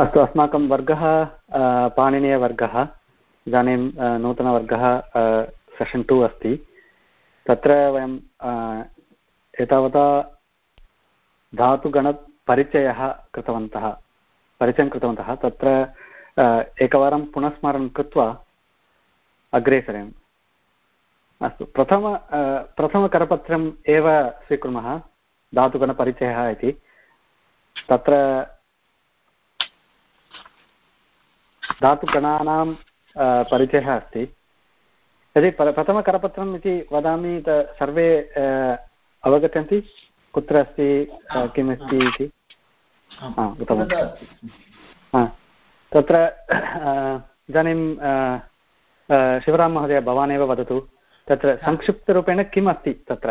अस्तु, अस्माकं वर्गः पाणिनीयवर्गः, इदानीं नूतनवर्गः सेशन् टु अस्ति। तत्र वयं एतावता धातुगणपरिचयः कृतवन्तः, परिचयं कृतवन्तः। तत्र एकवारं पुनस्मरणं कृत्वा अग्रे अस्तु, प्रथम प्रथमकरपत्रम् एव स्वीकुर्मः, धातुगणपरिचयः इति। तत्र धातुगणानां परिचयः अस्ति। यदि प्रथमकरपत्रम् इति वदामि सर्वे अवगच्छन्ति। कुत्र अस्ति किमस्ति इति? तत्र इदानीं शिवराम महोदय भवानेव वदतु। तत्र संक्षिप्तरूपेण किम् अस्ति तत्र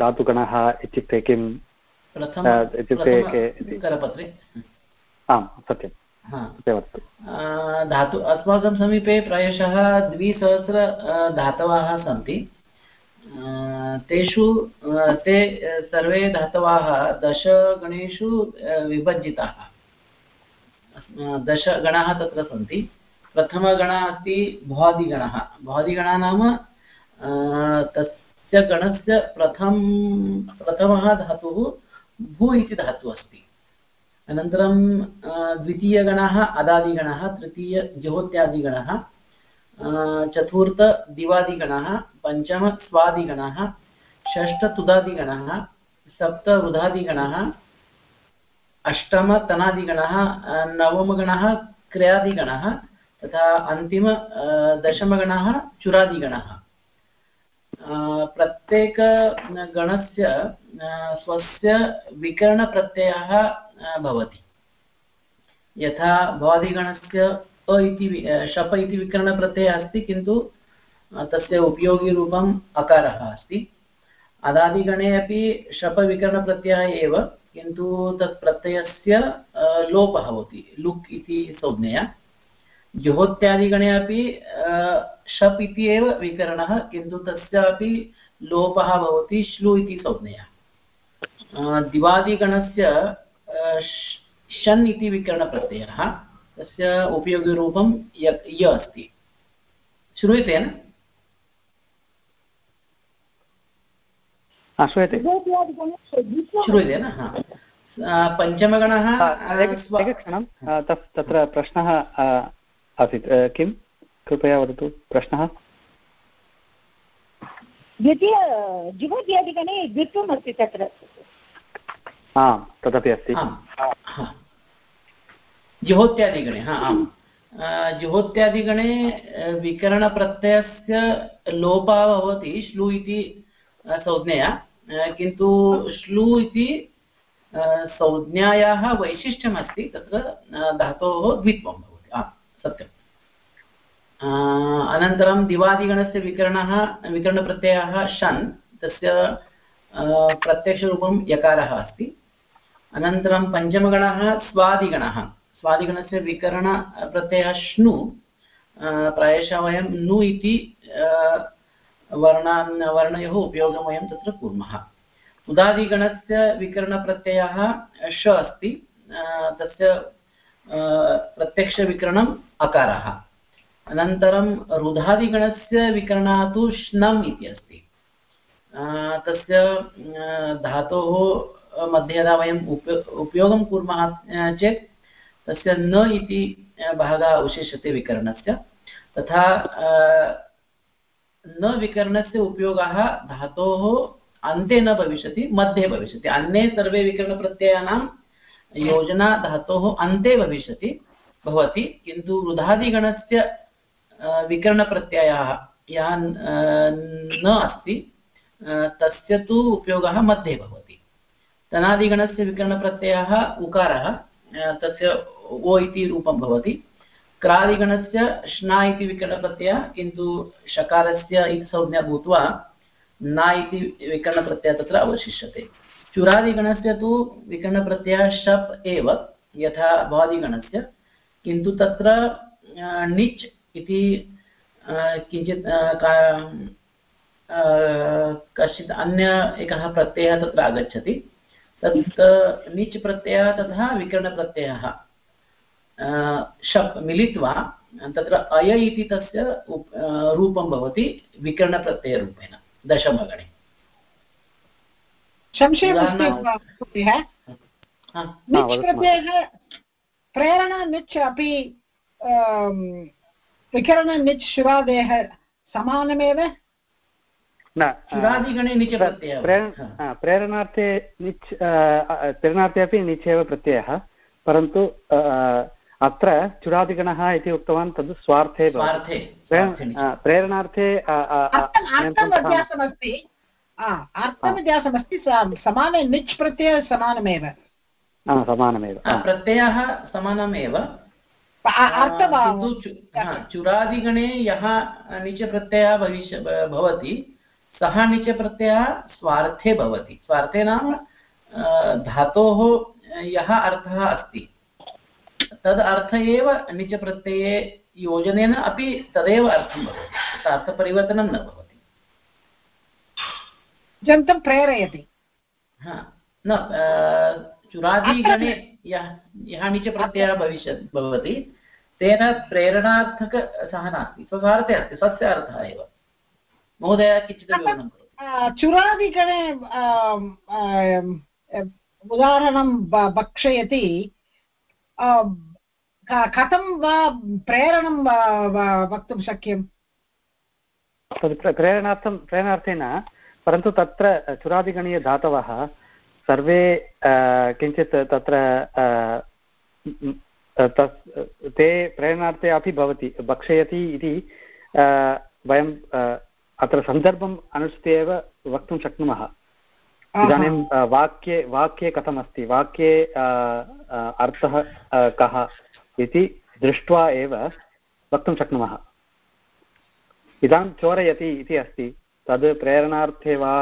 धातुगणः इत्युक्ते किम्? इत्युक्ते के आम् सत्यं वदतु धातु अस्माकं समीपे प्रायशः द्विसहस्र धातवः सन्ति। तेषु ते सर्वे धातवः दशगणेषु विभजिताः दशगणाः तत्र सन्ति। प्रथमगणः अस्ति भ्वादिगणः। भ्वादिगणः नाम तस्य गणस्य प्रथम प्रथमः धातुः भू इति धातुः अस्ति। अनन्तरं द्वितीयगणः, अदादिगणः तृतीयज्योत्यादिगणः चतुर्थदिवादिगणः पञ्चमस्वादिगणः षष्ठतुदादिगणः सप्तवृधादिगणः अष्टमतनादिगणः नवमगणः क्रियादिगणः, तथा अन्तिम दशमगणः चुरादिगणः। प्रत्येकगणस्य स्वस्य विकरणप्रत्ययः भवति। यथा भवादिगणस्य अ इति शप इति विकरणप्रत्ययः अस्ति, किन्तु तस्य उपयोगिरूपम् अकारः अस्ति। अदादिगणे अपि शपविकरणप्रत्ययः एव, किन्तु तत् प्रत्ययस्य लोपः भवति लुक् इति संज्ञया। जुहोत्यादिगणे अपि शप् इति एव विकरणः किन्तु तस्यापि लोपः भवति श्लु इति संज्ञया। दिवादिगणस्य शन् इति विकरणप्रत्ययः तस्य उपयोगिरूपं य अस्ति। श्रूयते न? श्रूयते। श्रूयते न? पञ्चमगणः तत्र प्रश्नः आसीत्। किं? कृपया वदतु प्रश्नः? द्वितीय जुहोत्यादिगणे द्वित्वम् अस्ति तत्र। आम् तदपि अस्ति। जुहोत्यादिगणे हा आम्। जुहोत्यादिगणे विकरणप्रत्ययस्य लोपः भवति श्लु इति संज्ञया। किन्तु श्लू इति संज्ञायाः वैशिष्ट्यमस्ति तत्र धातोः द्वित्वं सत्यम्। अनन्तरं दिवादिगणस्य विकरणः, विकरणप्रत्ययः शन्, तस्य प्रत्यक्षरूपं यकारः अस्ति। अनन्तरं पञ्चमगणः स्वादिगणः। स्वादिगणस्य विकरणप्रत्ययः श्नु प्रायशः वयं नु इति वर्णान्, वर्णयोः उपयोगं वयं तत्र कुर्मः। उदादिगणस्य विकरणप्रत्ययः श अस्ति। तस्य प्रत्यक्षविकरणम् अकारः। अनन्तरं रुधादिगणस्य विकरणः तु श्नम् इति अस्ति तस्य धातोः मध्ये यदा वयम् उप उपयोगं कुर्मः चेत् तस्य न इति भागः अवशिष्यते विकरणस्य। तथा न विकरणस्य उपयोगः धातोः अन्ते न भविष्यति, मध्ये भविष्यति। अन्ये सर्वे विकरणप्रत्ययानां योजना धातोः अन्ते भविष्यति, भवति, किन्तु रुधादिगणस्य विकरणप्रत्ययः यः न अस्ति तस्य तु उपयोगः मध्ये भवति। तनादिगणस्य विकरणप्रत्ययः उकारः तस्य ओ इति रूपं भवति। क्रादिगणस्य श्ना इति विकरणप्रत्ययः, किन्तु शकारस्य इति संज्ञा भूत्वा, न इति विकरणप्रत्ययः तत्र अवशिष्यते। चुरादिगणस्य तु विकरणप्रत्ययः शप् एव, यथा भवादिगणस्य किन्तु तत्र णिच् इति किञ्चित् कश्चित् अन्य एकः प्रत्ययः तत्र आगच्छति। तत् णिच् प्रत्ययः तथा विकरणप्रत्ययः। शप् मिलित्वा, तत्र अय इति तस्य रूपं भवति विकरणप्रत्ययरूपेण, दशमगणे। संशयमस्ति हा, निच् प्रत्ययः प्रेरणा निच् अपि अम्, विकरण निच् शुरादेः समानमेव न प्रेरणार्थे निच् प्रेरणार्थे अपि निच् एव प्रत्ययः। परन्तु अत्र चुरादिगणः इति उक्तवान् तद् स्वार्थे भवति। अ, प्रेरणार्थे अर्थव्यत्यासमस्ति समाने निच् प्रत्ययः समानमेव समानमेव. प्रत्ययः समानमेव किन्तु चुरादिगणे यः निचप्रत्ययः भविष्य भवति सः निचप्रत्ययः स्वार्थे भवति स्वार्थे नाम धातोः यः अर्थः अस्ति तद् अर्थ एव निचप्रत्यये योजनेन अपि तदेव अर्थं भवति अर्थपरिवर्तनं न भवति जन्तं प्रेरयति। हा न चुरादिगणे यः यः निचप्रत्ययः भविष्यत् भवति। तेन प्रेरणार्थक सः नास्ति स्वसार्थे अस्ति स्वस्य अर्थः एव। महोदय किञ्चित् विवरणं चुरादिगणे उदाहरणं भक्षयति कथं वा प्रेरणं वक्तुं शक्यं प्रेरणार्थं प्रेरणार्थेन परन्तु तत्र चुरादिगणीयधातवः सर्वे किञ्चित् तत्र तस् ते प्रेरणार्थे अपि भवति भक्षयति इति वयं अत्र सन्दर्भम् अनुसृत्य एव वक्तुं शक्नुमः। इदानीं वाक्ये वाक्ये कथमस्ति? वाक्ये अर्थः कः इति दृष्ट्वा एव वक्तुं शक्नुमः। इदानीं चोरयति इति अस्ति। तद् प्रेरणार्थे वा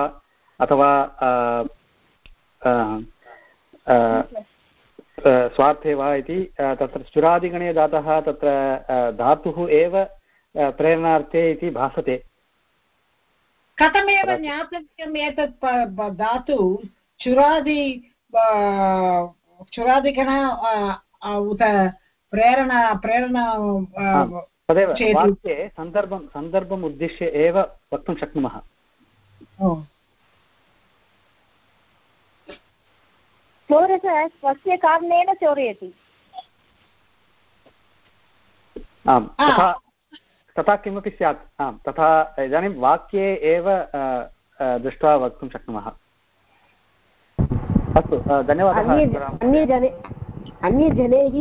अथवा स्वार्थे वा इति तत्र चुरादिगणे जातः तत्र धातुः एव प्रेरणार्थे इति भासते कथमेव। ज्ञातव्यम् एतत् धातु चुरादि चुरादिगण उत प्रेरणा प्रेरणा तदेव वाक्ये सन्दर्भं सन्दर्भम् उद्दिश्य एव वक्तुं शक्नुमः। ओ। चोरः स्वस्य कारणेन चोरयति। आम् तथा तथा किमपि स्यात्। आम् तथा इदानीं वाक्ये एव दृष्ट्वा वक्तुं शक्नुमः। अस्तु धन्यवादः अन्ये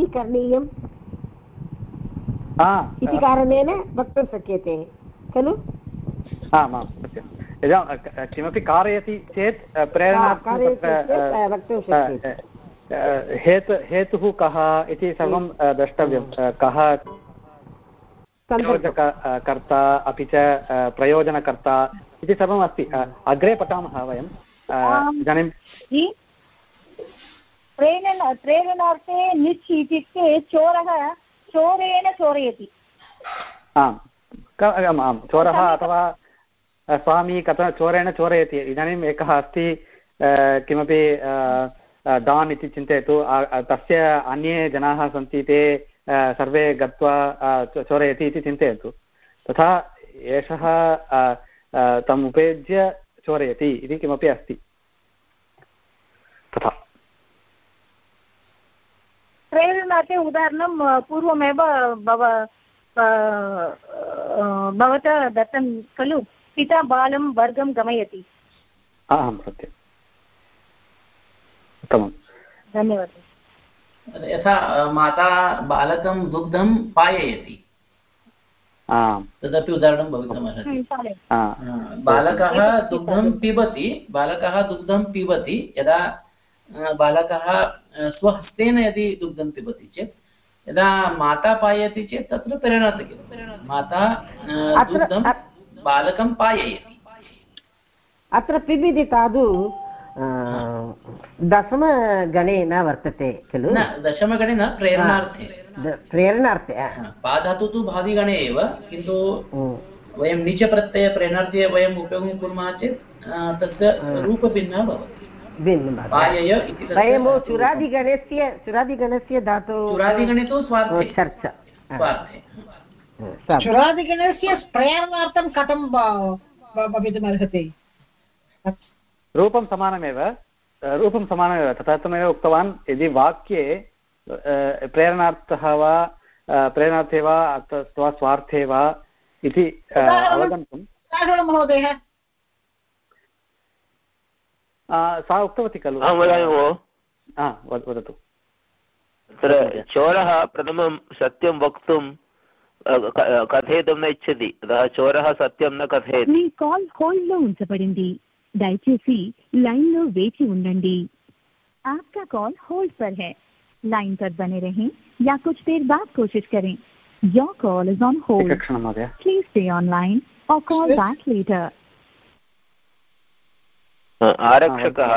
करणीयम् हा, इति अ, कारणेन वक्तुं शक्यते खलु? आम् आम् यदा किमपि कारयति चेत् शक्यते। हेतु हेतुः कः इति सर्वं द्रष्टव्यं। कः कर्ता अपि च प्रयोजनकर्ता इति सर्वम् अस्ति। अग्रे पठामः वयं। आम्। इदानीं हि प्रेरण प्रेरणार्थे निच् इत्युक्ते चोरः चोरेण चोरयति। आम्। आम् चोरः अथवा स्वामी कथं चोरेण चोरयति। इदानीम् एकः अस्ति किमपि डान् इति चिन्तयतु। तस्य अन्ये जनाः सन्ति ते सर्वे गत्वा चोरयति इति चिन्तयतु। तथा एषः तम् उपयुज्य चोरयति इति किमपि अस्ति। तथा। प्रेरणार्थे उदाहरणं पूर्वमेव भव भवता दत्तं खलु? पिता बालं वर्गं गमयति। सत्यम्। उत्तमम्। धन्यवादः। यथा माता बालकं दुग्धं पाययति। तदपि उदाहरणं भवितुमर्हति हम्म। आ, बालकः दुग्धं पिबति बालकः दुग्धं पिबति यदा बालकः स्वहस्तेन यदि दुग्धं पिबति चेत् यदा माता पाययति चेत् तत्र प्रेरणार्थकं माता दुग्धं बालकं पाययति। अत्र पिबिदि तादु दशमगणे न वर्तते खलु? न दशमगणे न प्रेरणार्थे। प्रेरणार्थे पाधातु तु भादिगणे एव किन्तु. वयं नीचप्रत्ययप्रेरणार्थे वयम् उपयोगं कुर्मः चेत् तस्य रूपभिन्नः भवति। भिन्नं धातुः। चुरादिगणस्य चुरादिगणस्य धातु चुरादिगणे तु चर्चा। हा, चुरादिगणस्य प्रयाणार्थं कथं भवितुमर्हति रूपं समानमेव रूपं समानमेव तदर्थमेव उक्तवान् यदि वाक्ये प्रेरणार्थः वा प्रेरणार्थे वा अथवा स्वार्थे वा इति अवगन्तुं महोदय। सा उक्तवती खलु अहं वदामि भो हा, वद- वदतु तत्र चोरः प्रथमं सत्यं वक्तुं अ, क- कथयितुं न इच्छति अतः चोरः सत्यं न कथयति మీ కాల్ హోల్డ్ లో ఉంచబడింది దయచేసి లైన్ లో వేచి ఉండండి आपका कॉल होल्ड पर है लाइन पर बने रहें या कुछ देर बाद कोशिश करें your call is on hold एकक्षणं महोदय प्लीज स्टे ऑनलाइन और कॉल बैक लेटर अ, आरक्षकः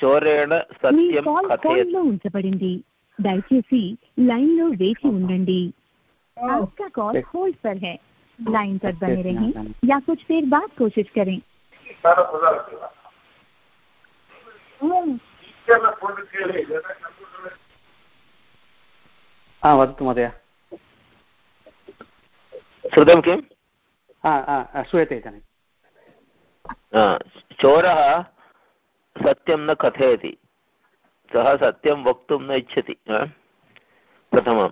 चोरेण మీ सत्यं కాల్ హోల్డ్ कथयति లో ఉంచబడింది దయచేసి లైన్ లో వేచి ఉండండి आपका कॉल होल्ड पर है लाइन पर बने रहें या कुछ देर बाद कोशिश करें हा वदतु महोदय श्रुतं किम् हा हा श्रूयते इदानीं अ, चोरः सत्यं न कथयति, सः सत्यं वक्तुं न इच्छति? प्रथमम्,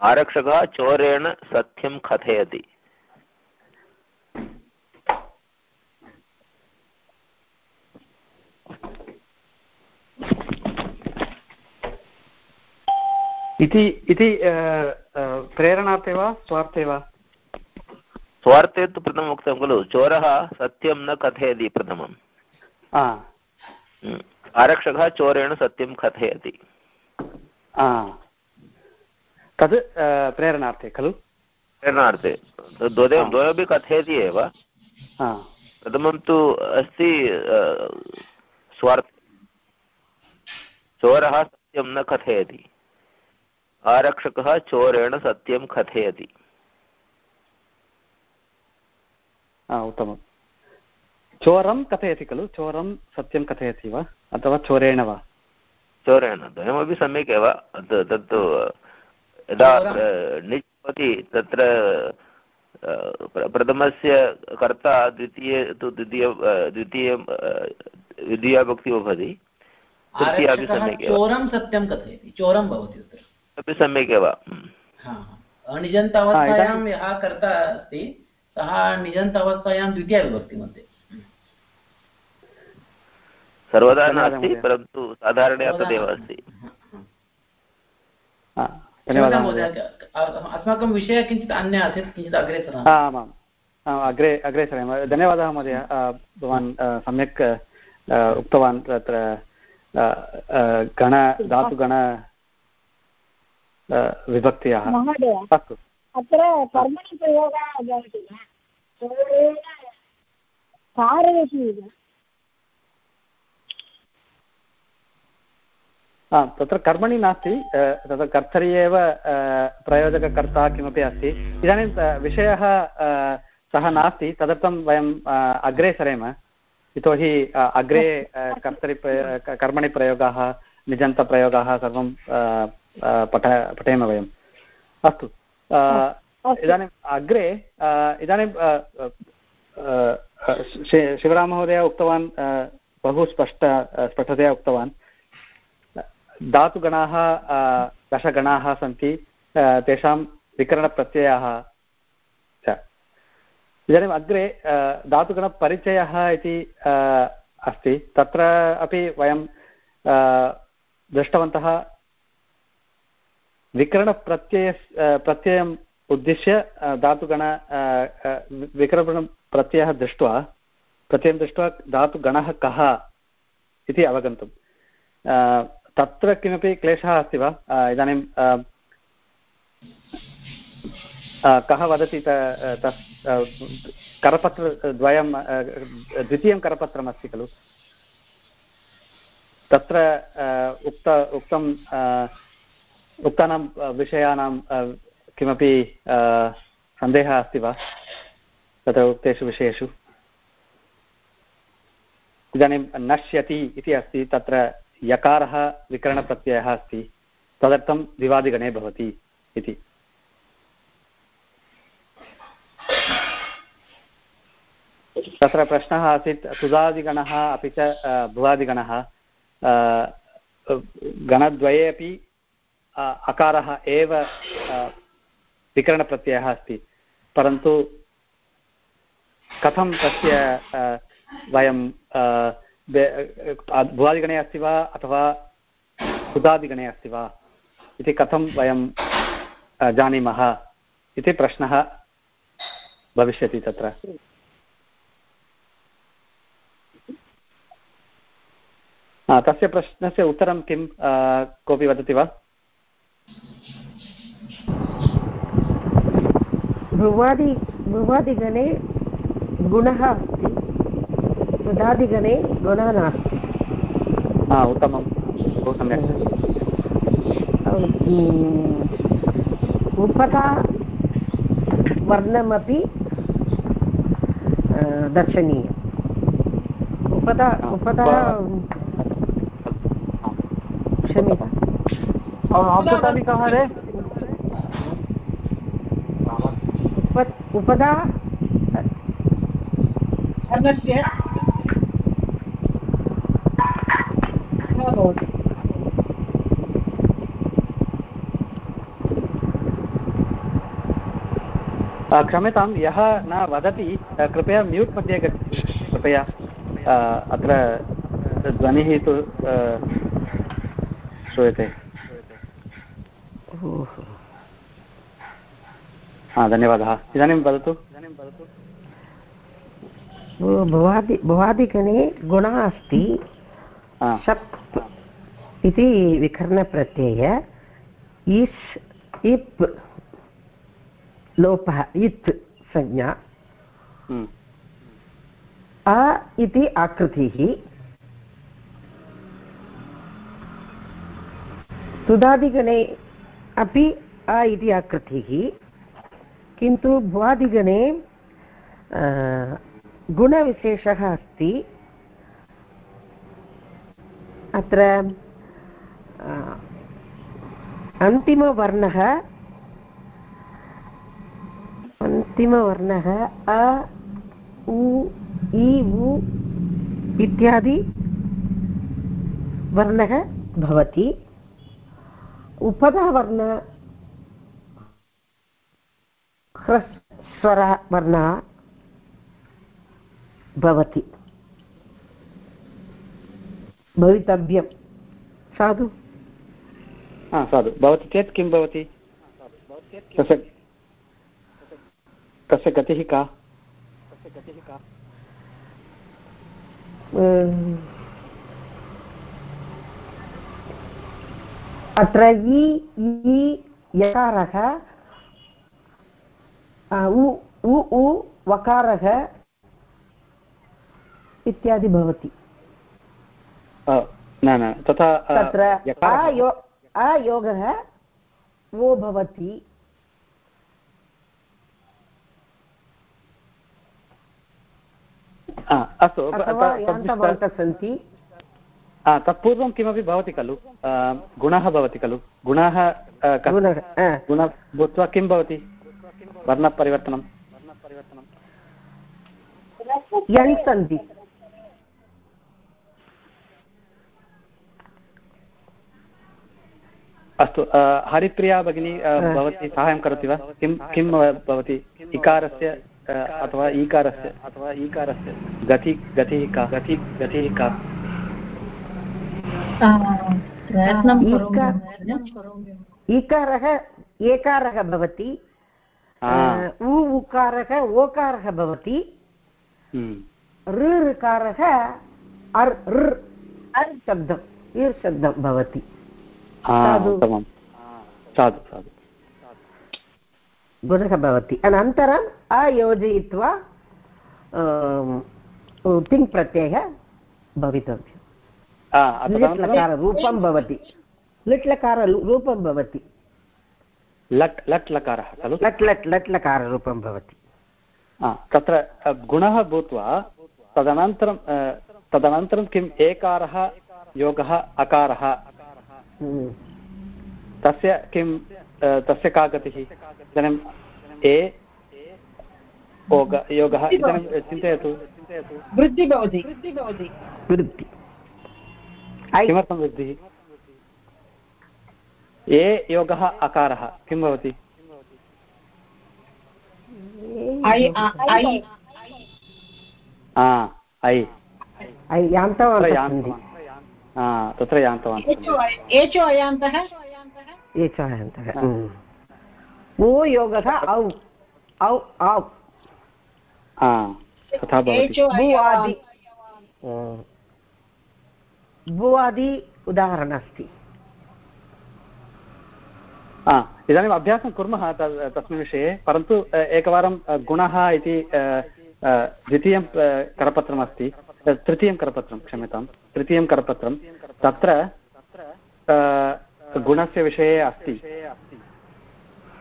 आरक्षकः चोरेण सत्यं कथयति इति इति प्रेरणार्थे वा स्वार्थे वा स्वार्थे तु प्रथमम् उक्तं खलु? चोरः सत्यं न कथयति प्रथमम्। हम्म। आरक्षकः चोरेण सत्यं कथयति। तद् प्रेरणार्थे खलु? प्रेरणार्थे। द्वयोः द्वयोपि कथयति एव। प्रथमं तु अस्ति स्वार्थ। चोरः सत्यं न कथयति। आरक्षकः चोरेण सत्यं कथयति हा उत्तमं चोरं कथयति खलु? चोरं सत्यं कथयति वा? अथवा चोरेण वा? चोरेण। द्वयमपि सम्यक् एव। तत्तु यदा भवति तत्र प्रथमस्य कर्ता द्वितीये तु द्वितीय द्वितीयं द्वितीयाभक्तिः भवति। तृतीया सम्यक् एव। चोरं सत्यं कथयति। चोरं भवति तत्र अपि सम्यक् एव। अनिजन्तावस्थायां यः कर्ता अस्ति सः निजन्तावस्थायां द्वितीयविभक्तिमध्ये सर्वदा नास्ति परन्तु साधारणतया तदेव अस्ति। हा अस्माकं विषयः किञ्चित् अन्य आसीत् किञ्चित् अग्रे आमाम् अग्रे अग्रे धन्यवादः महोदय। भवान् सम्यक् उक्तवान् तत्र गण धातुगण विभक्त्याः। अस्तु। अत्र कर्मणि प्रयोगः भवति वा चोरेण कारयति हा तत्र कर्मणि नास्ति तत्र कर्तरि एव प्रयोजककर्ता किमपि अस्ति इदानीं विषयः सः नास्ति तदर्थं वयं अ, अग्रे सरेम यतोहि अग्रे कर्तरि कर्मणि प्रयोगाः निजन्तप्रयोगाः सर्वं पठ पठेम वयम् अस्तु इदानीम् अग्रे इदानीं शिवराममहोदय उक्तवान् बहु स्पष्ट स्पष्टतया उक्तवान् धातुगणाः दशगणाः सन्ति तेषां विकरणप्रत्ययाः च इदानीम् अग्रे धातुगणपरिचयः इति अस्ति तत्र अपि वयं दृष्टवन्तः विकरणप्रत्यय प्रत्ययम् उद्दिश्य धातुगण विकरणप्रत्ययः दृष्ट्वा प्रत्ययं दृष्ट्वा धातुगणः कः इति अवगन्तुम् अ, तत्र किमपि क्लेशः अस्ति वा? इदानीं कः वदति करपत्रद्वयं द्वितीयं करपत्रमस्ति खलु। तत्र उक्त उक्तं उक्तानां विषयाणां किमपि सन्देहः अस्ति वा? तत्र उक्तेषु विषयेषु। इदानीं नश्यति इति अस्ति, तत्र यकारः विकरणप्रत्ययः अस्ति। तदर्थं द्विवादिगणे भवति इति। तत्र प्रश्नः आसीत् तुदादिगणः अपि च भुवादिगणः गणद्वये अपि अकारः एव विकरणप्रत्ययः अस्ति। परन्तु कथं तस्य वयं भुवादिगणे अस्ति वा अथवा सुधादिगणे अस्ति वा इति कथं वयं जानीमः इति प्रश्नः भविष्यति तत्र। तस्य प्रश्नस्य उत्तरं किं कोऽपि वदति वा? भुवादि भुवादिगणे गुणः अस्ति। सुधादिगणे गुणः नास्ति। उत्तमं। बहु सम्यक्। उपधा वर्णमपि दर्शनीयम्। उपधा उपधा क्षम्यता आपका तालिका कहाँ है उपधा क्षम्यतां यः न वदति कृपया म्यूट् मध्ये गच्छति कृपया। अत्र ध्वनिः तु श्रूयते। हा धन्यवादः। इदानीं वदतु। इदानीं वदतु भुवादि भुवादिगणे गुणः अस्ति। शप् इति विकरणप्रत्यय। इस् इप् लोपः इत् संज्ञा। अ इति आकृतिः। सुधादिगणे अपि अ इति आकृतिः। किन्तु भुवादिगणे गुणविशेषः अस्ति। अत्र अन्तिमवर्णः अन्तिमवर्णः अ, उ, इ, उ इत्यादि वर्णः भवति। ह्रस्वरः वर्णः भवति। भवितव्यं साधु? हा साधु। भवति चेत् किं भवति? तस्य तस्य गतिः का? तस्य गतिः का अत्र इ इ यकारः उ उ उ वकारः इत्यादि भवति। न न तथा तत्र अयोगः वो भवति। अस्तु सन्ति। तत्पूर्वं किमपि भवति खलु? गुणः भवति खलु? गुणः गुणः भूत्वा किं भवति? वर्णपरिवर्तनं यण् सन्ति। अस्तु हरिप्रिया भगिनी भवती साहाय्यं करोति वा? किं किं भवति? इकारस्य अथवा ईकारस्य? अथवा ईकारस्य। गति गतिः का? गति गतिः का? ईकारः एकारः भवति। उ उकारः ओकारः भवति। ऋकारः अर् ऋ अर्। शब्दम् इर् शब्दं भवति। साधु। साधु गुणः भवति। अनन्तरम् अयोजयित्वा तिङ् प्रत्ययः भवितव्यं लकाररूपं भवति लिट् भवति लट् लट् लकारः खलु लट् लट् लट् लकाररूपं भवति तत्र गुणः भूत्वा तदनन्तरं तदनन्तरं किम् एकारः योगः अकारः। तस्य किं तस्य का गतिः इदानीम् ए योगः इदानीं चिन्तयतु वृद्धि भवति वृत्ति ऐ किमर्थं वृद्धिः ए योगः अकारः किं भवति? तत्र यान्तवान्। एचो अयान्तः? ओ योगः औ औ औ। तथा भवति। भुवादि उदाहरणम् अस्ति इदानीम् अभ्यासं कुर्मः तस्मिन् विषये, परन्तु एकवारं गुणः इति द्वितीयं करपत्रमस्ति। तृतीयं करपत्रं क्षम्यतां तृतीयं करपत्रं तत्र गुणस्य विषये अस्ति।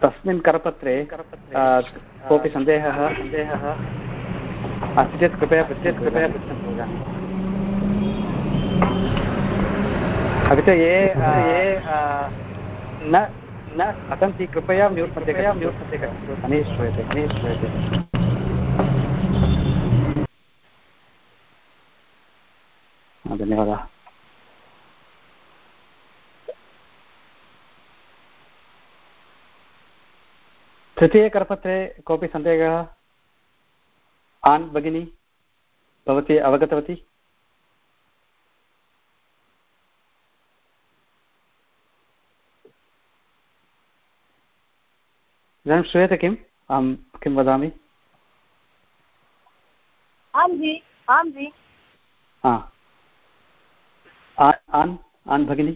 तस्मिन् करपत्रे कोऽपि सन्देहः सन्देहः अस्ति चेत् कृपया पृच्छेत् कृपया पृच्छन्तु इदानीम्। अपि च ये ये अ, न न अटन्ति कृपया म्यूट् मध्ये कृपया म्यूट् मध्ये गच्छन्तु अनेः श्रूयते अनेः श्रूयते हा, धन्यवादः। तृतीयकरपत्रे कोऽपि सन्देहः? आन् भगिनी भवती अवगतवती? इदानीं श्रूयते किम् अहं किं वदामि आं जि आं जि हा आन् आन् भगिनी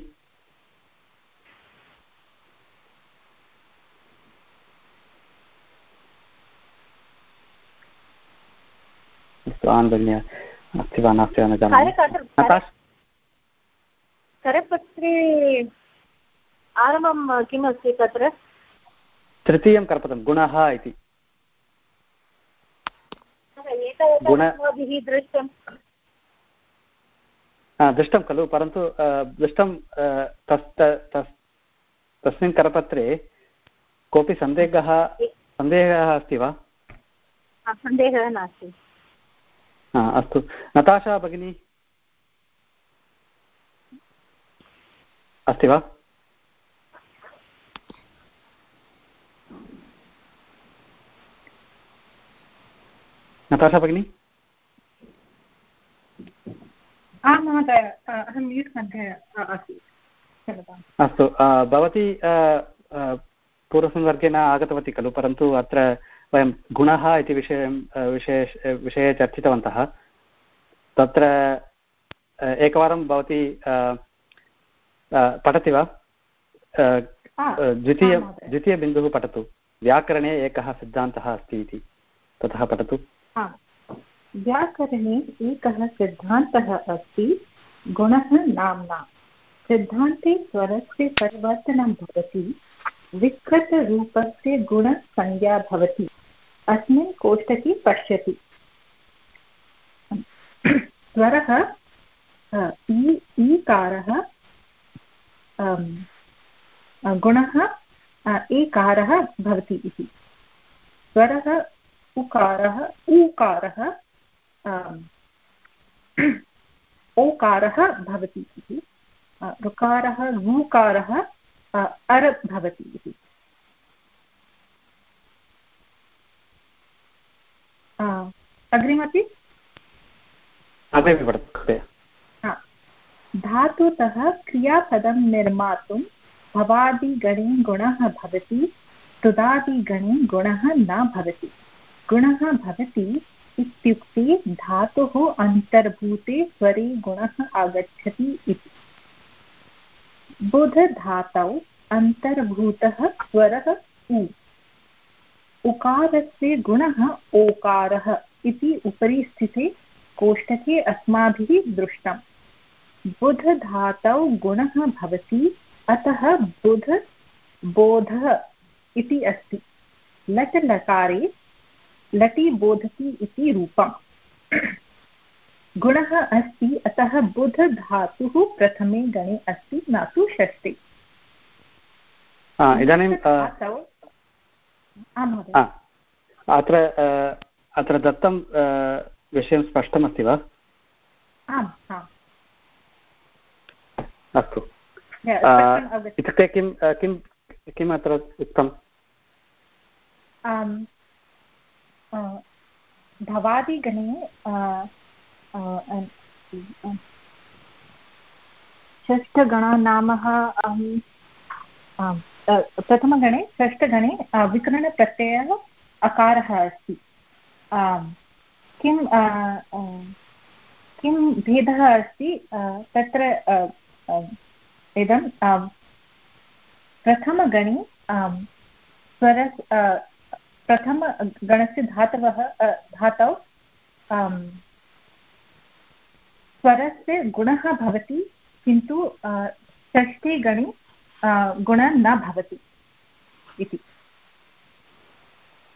अस्तु आन् भगिनी अस्ति वा नास्ति वा न जानामि करपत्रे आरम्भं किमस्ति तत्र तृतीयं करपत्रं गुणः इति। दृष्टं हा, दृष्टं खलु परन्तु दृष्टं तस् तस् तस्मिन् करपत्रे कोऽपि सन्देहः सन्देहः अस्ति वा? सन्देहः नास्ति। अस्तु। नताशा भगिनी? अस्ति वा? नताशा भगिनी? आं महोदय अहं म्यूट् मध्ये अस्तु भवती अ, अ, पूर्वस्मिन् वर्गे न आगतवती खलु परन्तु अत्र वयं गुणः इति विषयं अ, विषये चर्चितवन्तः। तत्र एकवारं भवती पठति वा? द्वितीय। द्वितीयबिन्दुः पठतु। व्याकरणे एकः सिद्धान्तः अस्ति इति। ततः पठतु। व्याकरणे एकः सिद्धान्तः अस्ति, गुणः नाम्ना। सिद्धान्ते स्वरस्य परिवर्तनं भवति, विकृतरूपस्य गुणसंज्ञा भवति, अस्मिन् कोष्टके पश्यतु। स्वरः ईकारः गुणः एकारः भवति इति। स्वरः उकारः ऊकारः ओकारः भवति इति ऋकारः ऋकारः अर भवति इति। अग्रिमपि? हा। धातुतः क्रियापदं निर्मातुं भवादिगणे गुणः भवति तुदादिगणे गुणः न भवति। गुणः भवति इत्युक्ते धातुः अन्तर्भूते स्वरे गुणः आगच्छति इति। बुधधातौ अन्तर्भूतः स्वरः उ। उकारस्य गुणः ओकारः इति उपरि स्थिते कोष्टके अस्माभिः दृष्टम्। बुधधातौ गुणः भवति, अतः बुध बोधः इति अस्ति। लट् लकारे लटि बोधति इति रूपम्। गुणः अस्ति अतः बुध धातुः प्रथमे गणे अस्ति न तु षष्ठे। इदानीं अत्र अत्र दत्तं विषयं स्पष्टमस्ति वा? आम् अस्तु। इत्युक्ते किं किं किम् अत्र उक्तम्? अ, षष्ठगणानामः अहम् आम् अ, प्रथमगणे षष्ठगणे विकरणप्रत्ययः अकारः अस्ति। किं किं भेदः अस्ति? तत्र इदं प्रथमगणे स्वर प्रथमगणस्य धातवः धातौ स्वरस्य गुणः भवति किन्तु षष्ठे गणे गुणः न भवति इति।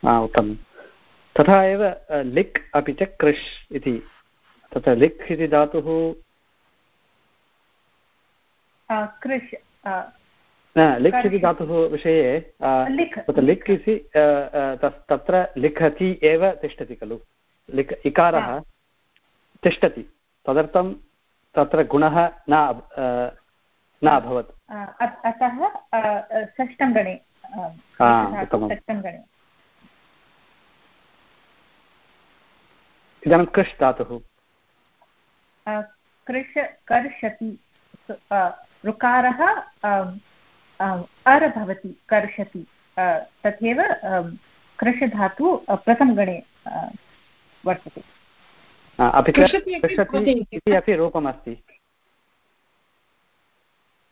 उत्तमं तथा एव लिक् अपि च कृष् इति। तत्र लिक् इति धातुः कृष् लिक् इति धातुः विषये तत्र लिक् इति तत्र लिखति एव तिष्ठति खलु। लिक् इकारः। तिष्ठति। तदर्थं तत्र गुणः न न अभवत्। अतः षष्ठं गणे। षष्ठं इदानीं कृष् धातुः। कृष कर्षति ऋकारः अर् भवति कर्षति। तथैव कृषधातु प्रथमगणे वर्तते। अपि कृषति रूपमस्ति।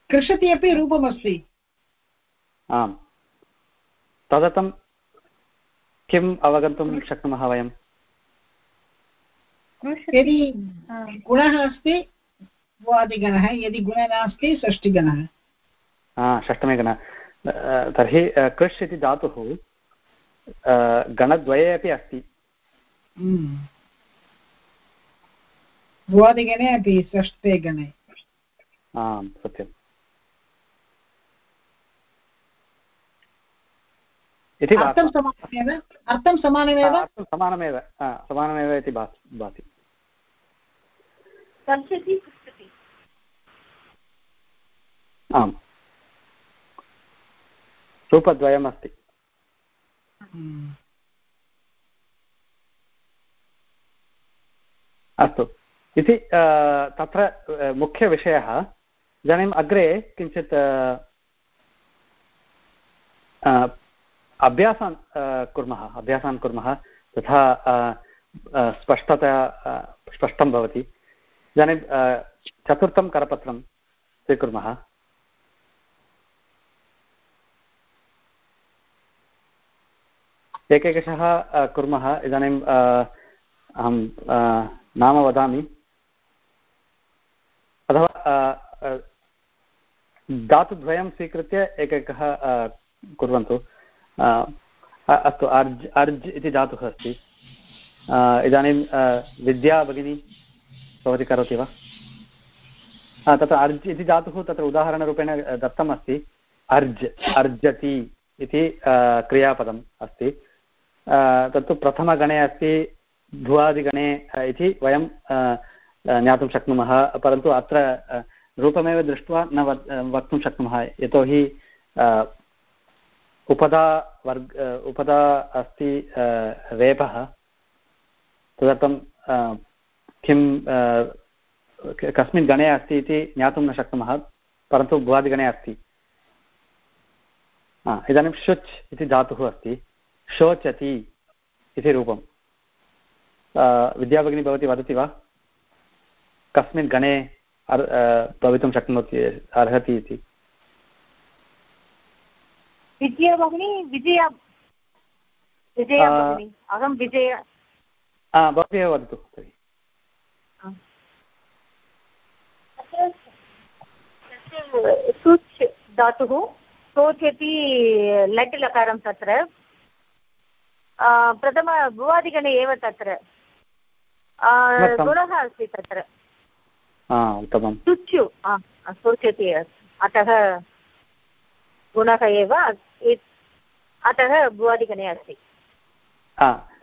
कृषति अपि रूपमस्ति। आम्। तदर्थं किम् अवगन्तुं शक्नुमः वयं? यदि गुणः अस्ति भुवादिगणः यदि गुणः नास्ति षष्टिगणः। हा षष्टमे गण तर्हि कृष् इति धातुः गणद्वये अपि अस्ति। हम्म। भुवादिगणे अपि षष्ठे गणे। आम् सत्यम्। इति अर्थं समानमेव? अर्थं समानमेव? समानमेव। समानमेव इति भाति आम्। रूपद्वयम् अस्ति। इति तत्र मुख्यविषयः। इदानीम् अग्रे किञ्चित् अभ्यासान् कुर्मः। अभ्यासान् कुर्मः। तथा स्पष्टता अ, स्पष्टं भवति। इदानीं चतुर्थं करपत्रं स्वीकुर्मः। एकैकशः कुर्मः। इदानीं अ, अहं नाम वदामि। अथवा धातुद्वयं स्वीकृत्य एकैकः कुर्वन्तु। अस्तु अर्ज् अर्ज् इति धातुः अस्ति। इदानीं विद्या भगिनी भवती करोति वा? तत्र अर्ज् इति धातुः तत्र उदाहरणरूपेण दत्तम् अस्ति अर्ज् अर्जति इति क्रियापदम् अस्ति। तत्तु प्रथमगणे अस्ति भुवादिगणे अ, इति वयं ज्ञातुं शक्नुमः परन्तु अत्र रूपमेव दृष्ट्वा न वक् वक्तुं शक्नुमः। यतोहि उपदा वर्ग उपधा अस्ति रेपः। तदर्थं क- कस्मिन् गणे अस्ति इति ज्ञातुं न शक्नुमः परन्तु भुवादिगणे अस्ति। इदानीं शुच् इति धातुः अस्ति। शोचति इति रूपं विद्याभगिनी भवती वदति वा? कस्मिन् गणे भवितुं शक्नोति अर्हति इति। विजया भगिनी विजया विजया आ, भगिनी अहं विजया। भवती एव वदतु तर्हि। सुच् धातुः सोच् इति लट् लकारं तत्र। प्रथम भुवादिगणे एव तत्र? गुणः अस्ति तत्र हा उत्तमं शोचति अतः गुणः एव अतः भुवादिगणे अस्ति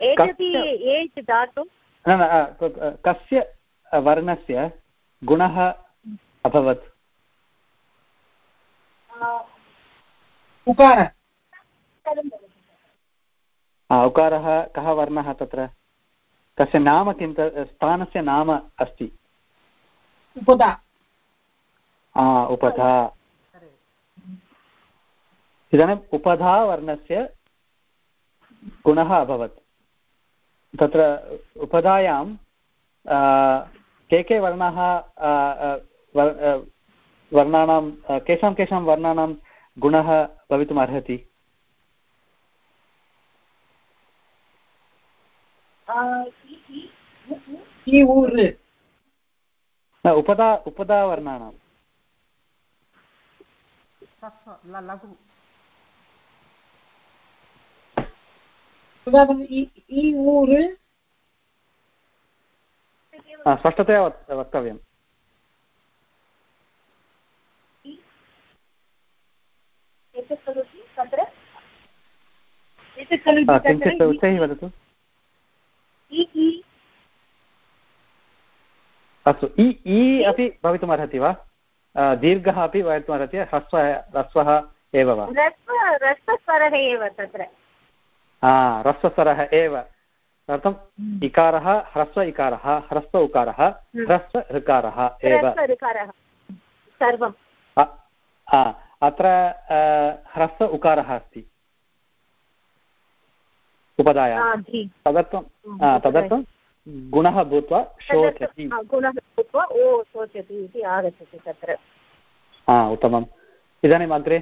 एजति एज् धातु न न कस्य वर्णस्य गुणः अभवत् उकारः उकारः कः वर्णः तत्र? तस्य नाम किं? स्थानस्य नाम अस्ति। उपदा हा उपधा। इदानीम् उपधावर्णस्य गुणः अभवत्। तत्र उपधायां के के वर्णाः वर्णानां केषां केषां वर्णानां गुणः भवितुम् अर्हति इ ऊर् न उपधा उपधावर्णानां ह्रस्व ल- लघु स्पष्टतया वक्तव्यम् एतत् खलु तत्र एतत् खलु जि हा, तत्र किञ्चित् उच्चैः वदतु अस्तु इ इ अपि भवितुमर्हति वा? दीर्घः अपि भवितुमर्हति ह्रस्वः ह्रस्वः एव वा? रस्व रस्वस्वरः एव तत्र। हा ह्रस्वस्वरः एव। तदर्थम् इकारः ह्रस्व इकारः ह्रस्व उकारः ह्रस्व ऋकारः एव। अत्र ह्रस्व उकारः अस्ति। उपधायां तदर्थं तदर्थं गुणः भूत्वा शोचति। गुणः भूत्वा ओ शोचति इति आगच्छति तत्र। हा उत्तमम्। इदानीम् अग्रे?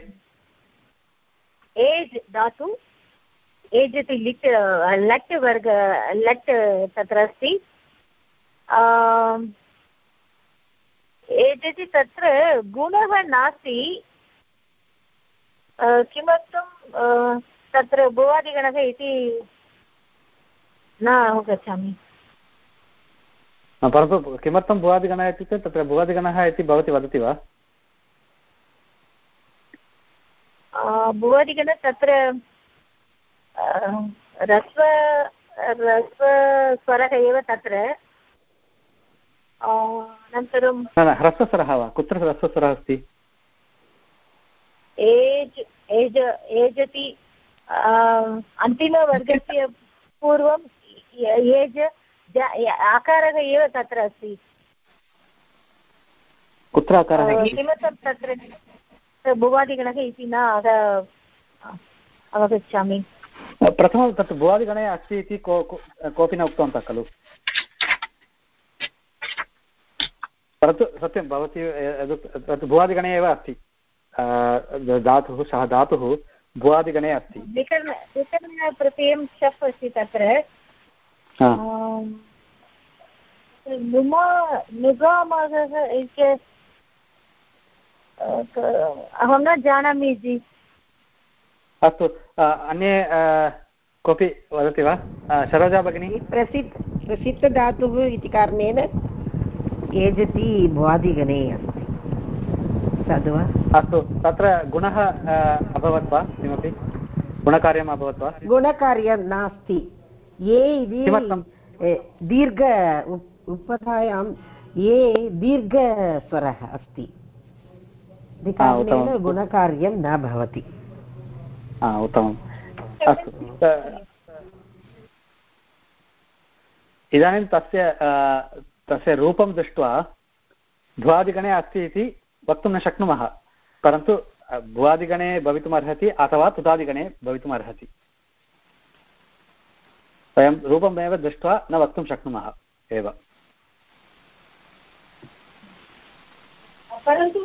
एज् धातु एज् इति लिट् लट् वर्ग लट् तत्र अस्ति। एज् इति तत्र गुणः नास्ति। किमर्थं तत्र भुवादिगणः इति न अवगच्छामि। परन्तु किमर्थं भुवादिगणः इत्युक्ते तत्र भुवादिगणः इति भवती वदति वा? भुवादिगण तत्र रस्व रस्वस्वरः एव तत्र। अनन्तरं न न ह्रस्वस्वरः वा? कुत्र ह्रस्वस्वरः अस्ति? एज् एज् एजति अन्तिमवर्गस्य पूर्वं एज् आकारः एव तत्र अस्ति। कुत्र आकारः किमर्थं तत्र भुवादिगणः इति न अव- अवगच्छामि। प्रथमं तत् भुवादिगणे अस्ति इति कोऽपि न उक्तवन्तः खलु। परन्तु सत्यं भवती तत् भुवादिगणे एव अस्ति। धातुः सः धातुः भुवादिगणे अस्ति। विकर्ण विकरणप्रत्ययं शप् अस्ति तत्र। हा। अ, क- अहं न जानामि जि अस्तु अन्ये कोऽपि वदति वा? सरोजा भगिनी? प्रसिद्ध प्रसिद्धधातुः इति कारणेन एजति भ्वादिगणे अस्ति। तद् वा अस्तु तत्र गुणः अभवत् वा किमपि? गुणकार्यम् अभवत् वा? गुणकार्यं नास्ति। ये इति दीर्घ उप- उपधायां ये दीर्घस्वरः अस्ति। गुणकार्यं न भवति। उत्तमम्। अस्तु इदानीं तस्य तस्य रूपं दृष्ट्वा भ्वादिगणे अस्ति इति वक्तुं न शक्नुमः। परन्तु भुवादिगणे भवितुमर्हति अथवा तुदादिगणे भवितुमर्हति। वयं रूपमेव दृष्ट्वा न वक्तुं शक्नुमः एव। परन्तु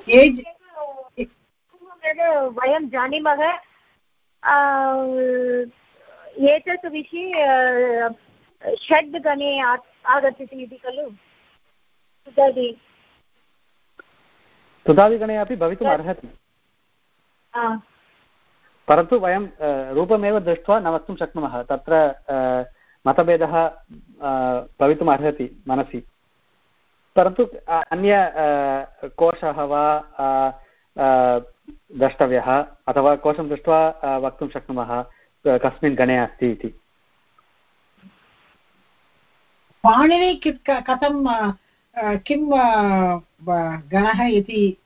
वयं जानीमः एतत् विषये षड् गणे आगच्छति इति खलु? तुदादिगणे अपि भवितुम् अर्हति। परन्तु वयं रूपमेव दृष्ट्वा न वक्तुं शक्नुमः। तत्र मतभेदः भवितुम् अर्हति मनसि। परन्तु अन्य कोशः वा द्रष्टव्यः अथवा कोशं दृष्ट्वा वक्तुं शक्नुमः कस्मिन् गणे अस्ति इति। पाणिनि कथं किं गणः इति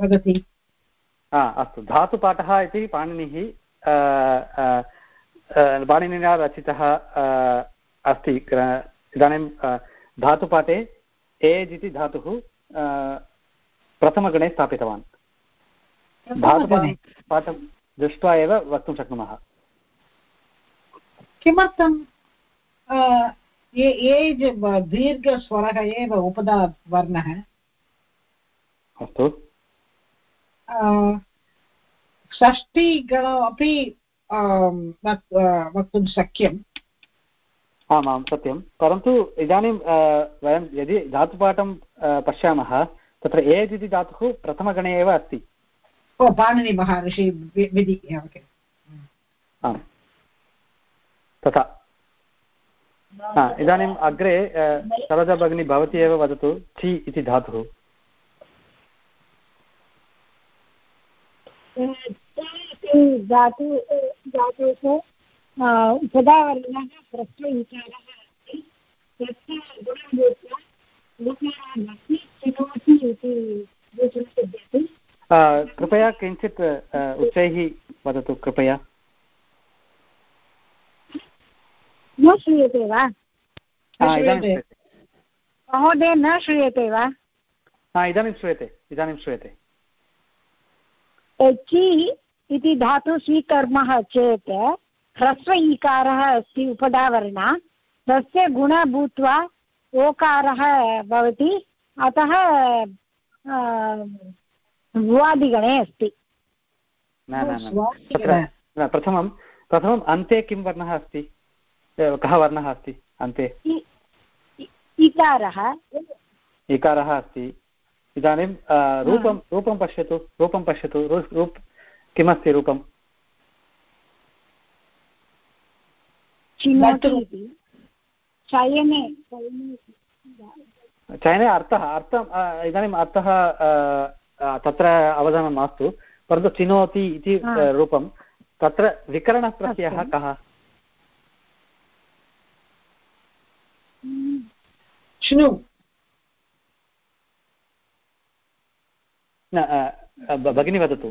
वदति? अस्तु। धातुपाठः इति पाणिनिः पाणिनिना रचितः अस्ति। इदानीं धातुपाठे एज् इति धातुः प्रथमगणे स्थापितवान्। धातुपाठं दृष्ट्वा एव वक्तुं शक्नुमः। किमर्थं एज् दीर्घस्वरः एव उपदा वर्णः अस्तु षष्टिगण अपि वक्तुं शक्यम् आमां सत्यं। परन्तु इदानीं वयं यदि धातुपाठं पश्यामः तत्र एज् इति धातुः प्रथमगणे एव अस्ति। ओ पाणिनि महर्षि विधि आम्। तथा। इदानीम् अग्रे सरोजा भगिनी भवती एव वदतु छि इति धातुः। धातु धातुः उपधावर्णः ह्रस्व इकारः अस्ति। तस्य गुणभूत्वा लकारादस्ति चिनोति इति सूचना सिद्ध्यति कृपया किञ्चित् उच्चैः वदतु कृपया। न श्रूयते वा? महोदय न श्रूयते वा? इदानीं श्रूयते इदानीं श्रूयते। चि इति धातु स्वीकुर्मः चेत् ह्रस्व ईकारः अस्ति उपधावर्ण तस्य गुण भूत्वा ओकारः भवति अतः भुवादिगणे अस्ति। न न प्रथमं प्रथमम् अन्ते किं वर्णः अस्ति? कः वर्णः अस्ति अन्ते। इकारः? इकारः अस्ति। इदानीं रूपं रूपं पश्यतु रूपं पश्यतु रूप् किमस्ति रूपं? चयने चयने अर्थः अर्थम् इदानीम् अर्थः तत्र अवधानं मास्तु। परन्तु चिनोति इति रूपं। तत्र विकरणप्रत्ययः कः? श्नु न भगिनी वदतु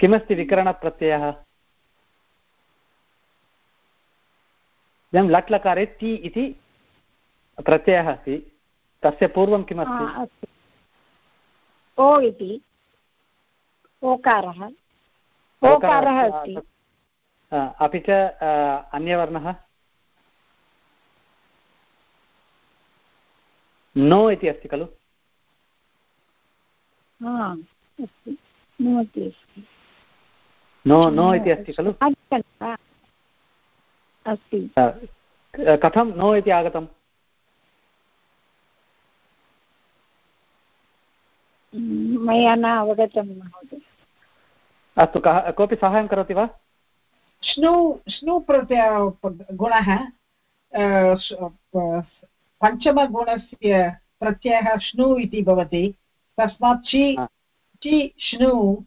किमस्ति विकरणप्रत्ययः इदानीं लट् लकारे ति इति प्रत्ययः अस्ति तस्य पूर्वं किमस्ति ओ इति ओकारः ओकारः अस्ति अपि च अन्यवर्णः? नो इति अस्ति खलु? नो नो नो इति अस्ति खलु? अस्ति। कथं नो इति आगतम्? मया न अवगतं महोदय। अस्तु कः कोऽपि साहाय्यं करोति वा? स्नु स्नु प्रत्यय गुणः पञ्चमगुणस्य प्रत्ययः श्नु इति भवति। तस्मात् चि चि श्नु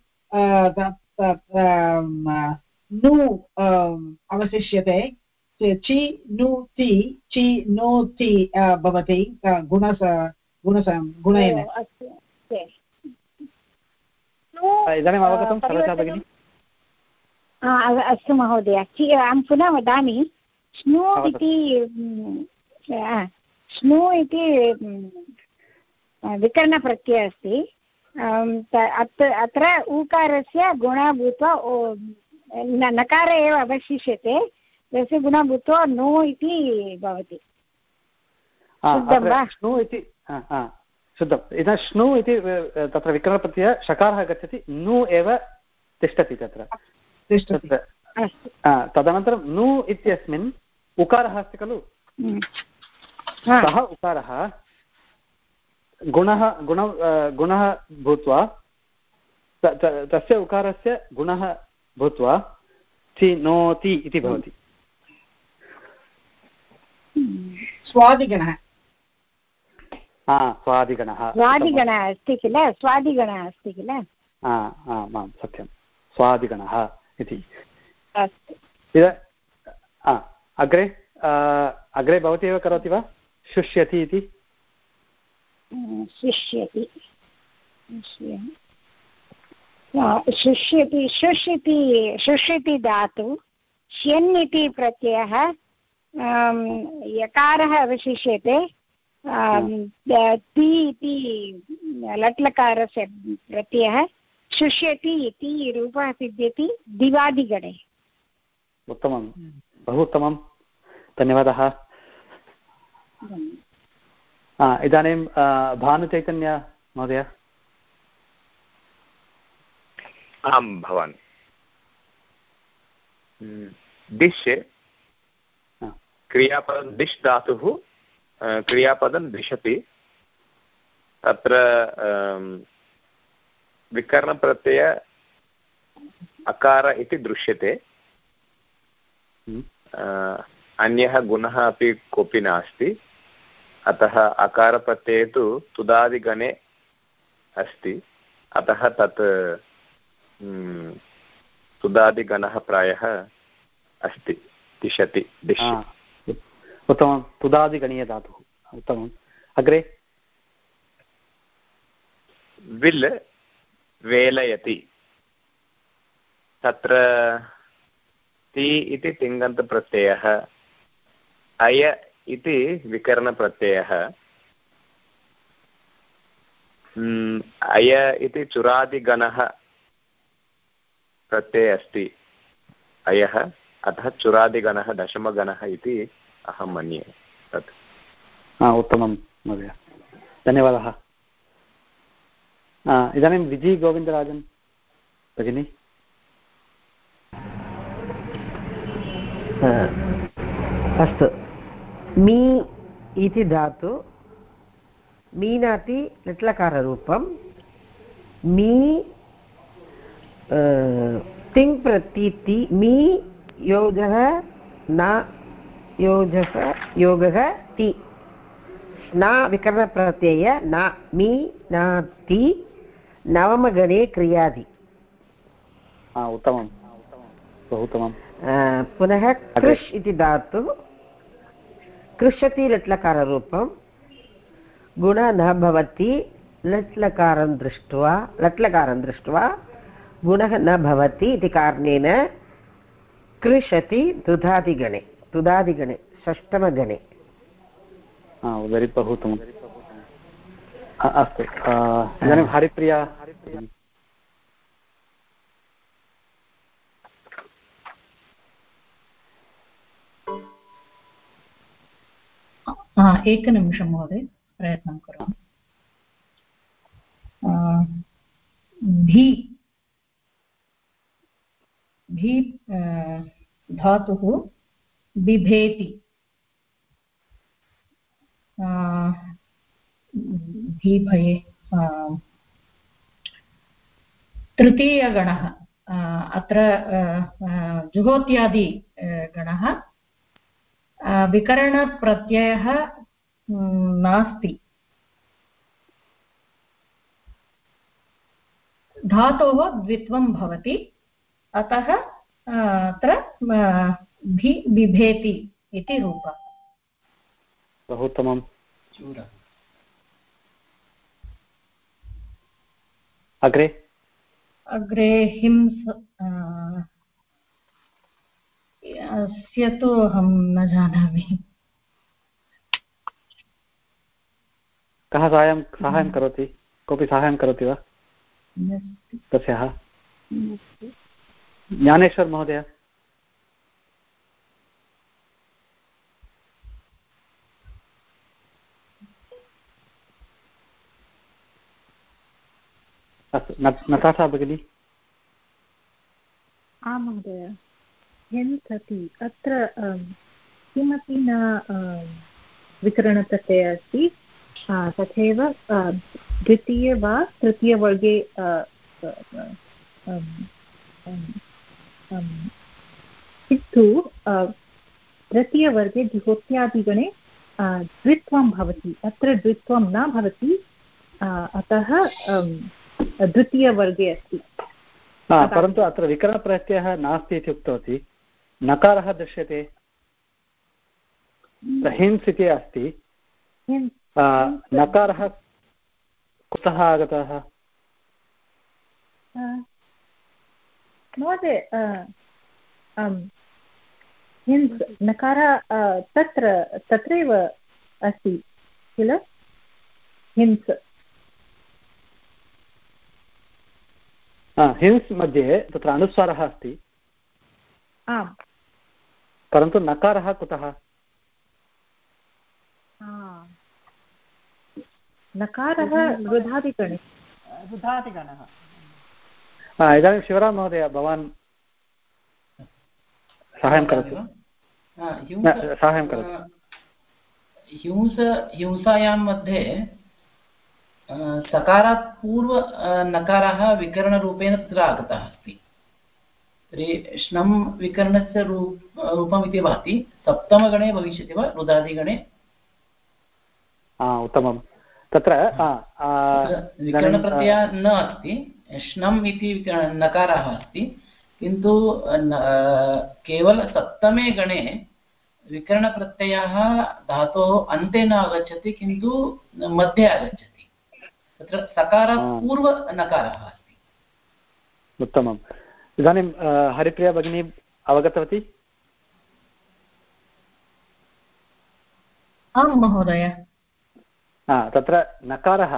नु अवशिष्यते। चि नु ति चि नो ति भवति। गुण गुणस गुणेन। इदानीम् अवगतं सरसा भगिनि अस्तु महोदय. अहं पुनः वदामि स्नु इति स्नु इति विकरणप्रत्ययः अस्ति. अत्र ऊकारस्य गुणः भूत्वा नकार एव अवशिष्यते. तस्य गुणः भूत्वा नो इति भवति. श्नु इति शुद्धम् इदानीं श्नु इति तत्र विकरणप्रत्यय शकारः गच्छति नु एव तिष्ठति तत्र. तदनन्तरं नु इत्यस्मिन् उकारः अस्ति खलु? सः उकारः गुणः गुण गुणः भूत्वा तस्य उकारस्य गुणः भूत्वा चिनोति इति भवति। स्वादिगणः। स्वादिगणः स्वादिगणः अस्ति किल? स्वादिगणः अस्ति किल? हा आम् सत्यं। स्वादिगणः। इति। अग्रे अग्रे भवती एव करोति वा? शुष्यति इति? शुष्यति। शुष्यति। शुष्यति शुष्यति धातु श्यन् इति प्रत्ययः यकारः अवशिष्यते। ति इति लट्लकारस्य प्रत्ययः। शुष्यति इति रूपः सिद्ध्यति दिवादिगणे। उत्तमं। बहु उत्तमं। धन्यवादः। इदानीं भानुचैतन्य महोदय। आं भवान्। डिश् हा. क्रियापदं डिश् धातुः क्रियापदं दिशति। तत्र अं, विकरणप्रत्यय अकार इति दृश्यते हम्म। अ, अन्यः गुणः अपि कोऽपि नास्ति अतः अकारप्रत्यये तु तुदादिगणे अस्ति अतः तत् हम्म, तुदादिगणः प्रायः अस्ति दिशति दिश् हा, उत्तमं तुदादिगणीयधातुः उत्तमम् अग्रे विल् वेलयति। तत्र ति इति तिङन्तप्रत्ययः अय इति विकरणप्रत्ययः। हम्म, अय इति चुरादिगणः प्रत्ययः अस्ति। अयः अतः चुरादिगणः दशमगणः इति अहं मन्ये। तत्। उत्तमं महोदय। धन्यवादः। इदानीं विजि गोविन्दराजन् भगिनी अस्तु मी इति धातु मीनाति लट्लकाररूपं मी तिङ् प्रतीति मी योजः न योजः योगः ति न विकरणप्रत्यय न मी नाति नवमगणे क्रियादि। उत्तमं बहु उत्तमं पुनः कृष् इति धातु। कृषति लट्लकाररूपं गुण न भवति। लट्लकारं दृष्ट्वा लट्लकारं दृष्ट्वा गुणः न भवति इति कारणेन कृषति दुधादिगणे दुधादिगणे षष्टमगणे। वेरि बहु उत्तमम्। अस्तु इदानीं हरिप्रिया। हा, एकनिमिषं महोदय प्रयत्नं करोमि। भी भी धातुः बिभेति। भीभये आ, तृतीयगणः अत्र जुहोत्यादि गणः विकरणप्रत्ययः नास्ति। धातोः द्वित्वं भवति। अतः अत्र भि बिभेति इति रूपः। बहु उत्तमं अग्रे? अग्रे हिंस अस्य तु अहं न जानामि। कः साहाय्यं साहाय्यं करोति? कोऽपि साहाय्यं करोति वा? तस्याः। ज्ञानेश्वर महोदय। अस्तु भगिनी? आं महोदय हिंसति अत्र अं, किमपि न अं, विकरणप्रत्ययः अस्ति तथैव द्वितीय वा तृतीयवर्गे अ, किन्तु तृतीयवर्गे जुहोत्यादिगणे द्वित्वं भवति अत्र द्वित्वं न भवति अतः द्वितीयवर्गे अस्ति। परन्तु अत्र विकरणप्रत्ययः नास्ति इति उक्तवती। नकारः दृश्यते। हिन्स् इति अस्ति। नकारः कुतः आगतः? महोदय हिन्स् नकारः तत्र तत्रैव अस्ति किल? हिन्स् हिन्स् मध्ये तत्र अनुस्वारः अस्ति। आम्। परन्तु नकारः कुतः? नकारः रुधादिगणे। रुधादिगणः। इदानीं शिवराम महोदय भवान् साहाय्यं करोतु। साहाय्यं करोतु। हिंस हिंसायां मध्ये सकारात् पूर्व नकारः विकरणरूपेण तत्र आगतः अस्ति तर्हि श्नं विकरणस्य रूप रूपम् इति भाति सप्तमगणे भविष्यति वा रुदादिगणे उत्तमं तत्र विकरणप्रत्ययः न अस्ति श्नम् इति नकारः अस्ति किन्तु केवल सप्तमे गणे विकरणप्रत्ययः धातोः अन्ते न आगच्छति किन्तु मध्ये आगच्छति तत्र सकारात् पूर्वनकारः अस्ति। उत्तमम्। इदानीं हरिप्रिया भगिनी अवगतवती? आं महोदय। तत्र नकारः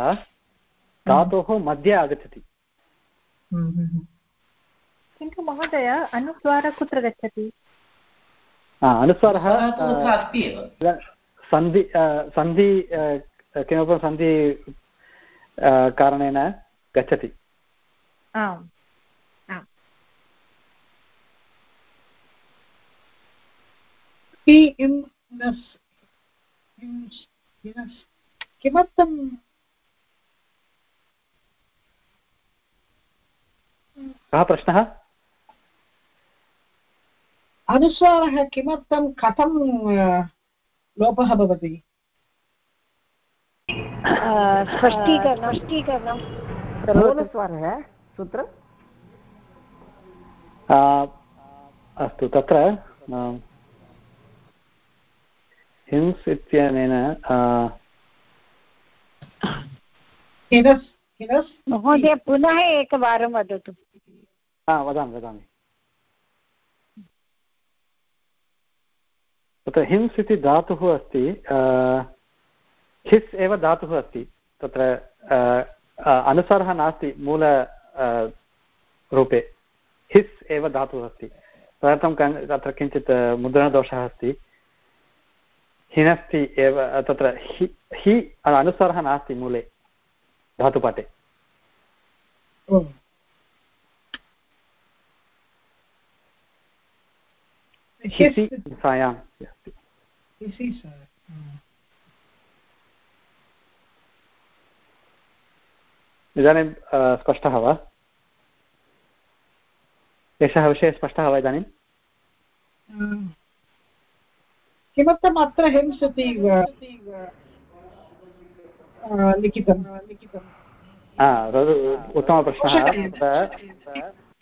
धातोः मध्ये आगच्छति। किन्तु महोदय अनुस्वारः कुत्र गच्छति? अनुस्वारः सन्धि सन्धि किमपि सन्धि कारणेन गच्छति आम् किमर्थं कः प्रश्नः अनुस्वारः किमर्थं कथं लोपः भवति स्पष्टीकरणं मूलस्वरः सूत्रम् अस्तु तत्र हिंस् इत्यनेन महोदय पुनः एकवारं वदतु। वदामि वदामि। तत्र हिंस् इति धातुः अस्ति हिस् एव धातुः अस्ति। तत्र अनुसारः नास्ति मूल रूपे। हिस् एव धातुः अस्ति। तदर्थं तत्र किञ्चित् मुद्रणदोषः अस्ति। हिनस्ति एव तत्र हि हि अनुसारः नास्ति मूले धातुपाठे। हिसि अस्ति इदानीं स्पष्टः वा? एषः विषयः स्पष्टः वा इदानीं? किमर्थम् अत्र हिंस् इति लिखितं उत्तमप्रश्नः।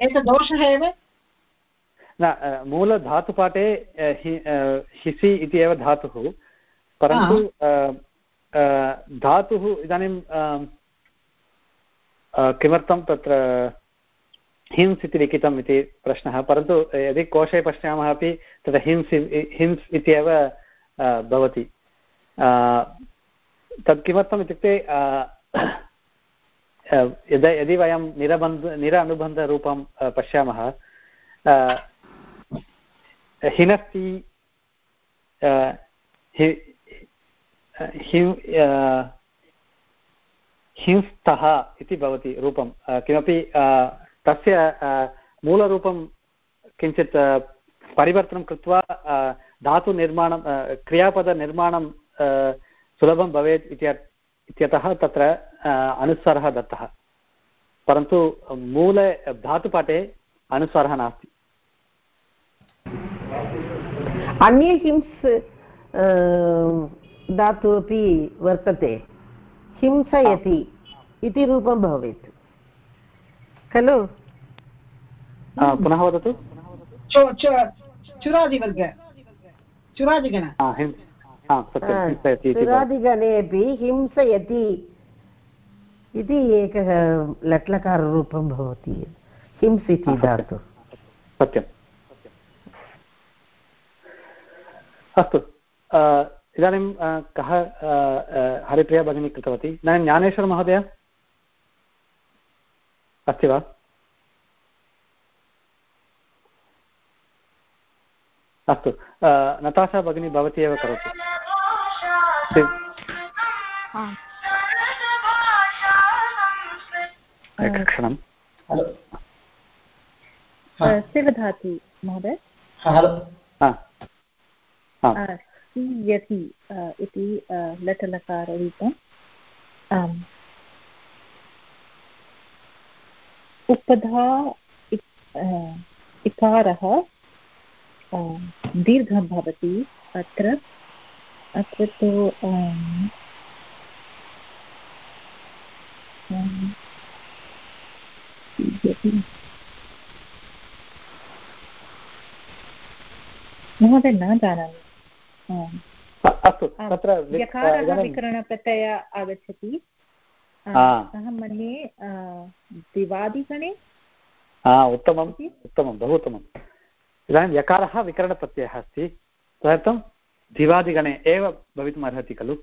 एतत् दोषः एव? न मूलधातुपाठे हिसि इति एव धातुः। परन्तु धातुः इदानीं किमर्थं तत्र हिंस् इति लिखितम् इति प्रश्नः, परन्तु यदि कोशे पश्यामः अपि तत्र हिंस् हिंस् इत्येव भवति। तत् किमर्थम् इत्युक्ते यदा, यदि वयं निरबन्ध निर अनुबन्धरूपं पश्यामः हिनस्ति हिंस्तः इति भवति रूपं। किमपि तस्य मूलरूपं किञ्चित् परिवर्तनं कृत्वा धातुनिर्माणं क्रियापदनिर्माणं सुलभं भवेत् इत्यतः तत्र अनुस्वारः दत्तः। परन्तु मूले, धातुपाठे अनुस्वारः नास्ति। अन्ये हिंस् धातु अपि वर्तते? हिंसयति इति रूपं भवेत्। खलु? पुनः वदतु। चुरादिवर्ग। चुरादिगण। चुरादिगणे अपि हिंसयति इति एकः लट्लकाररूपं भवति। हिंस् इति धातु। सत्यम् अस्तु। इदानीं कः हरिप्रिया भगिनी कृतवती? इदानीं ज्ञानेश्वरमहोदय अस्ति वा? अस्तु। नताशा भगिनी भवती एव करोतु। एकक्षणं शिवधातु महोदय। सीयति इति लटलकाररूपम् आम् उपधा इकारः दीर्घं भवति अत्र अत्र तु महोदय न जानामि। अस्तु तत्र यकारः विकरणप्रत्यय आगच्छति। अहं मन्ये दिवादिगणे उत्तमम् उत्तमं बहु उत्तमम् इदानीं यकारः विकरणप्रत्ययः अस्ति। तदर्थं दिवादिगणे एव भवितुम् अर्हति खलु?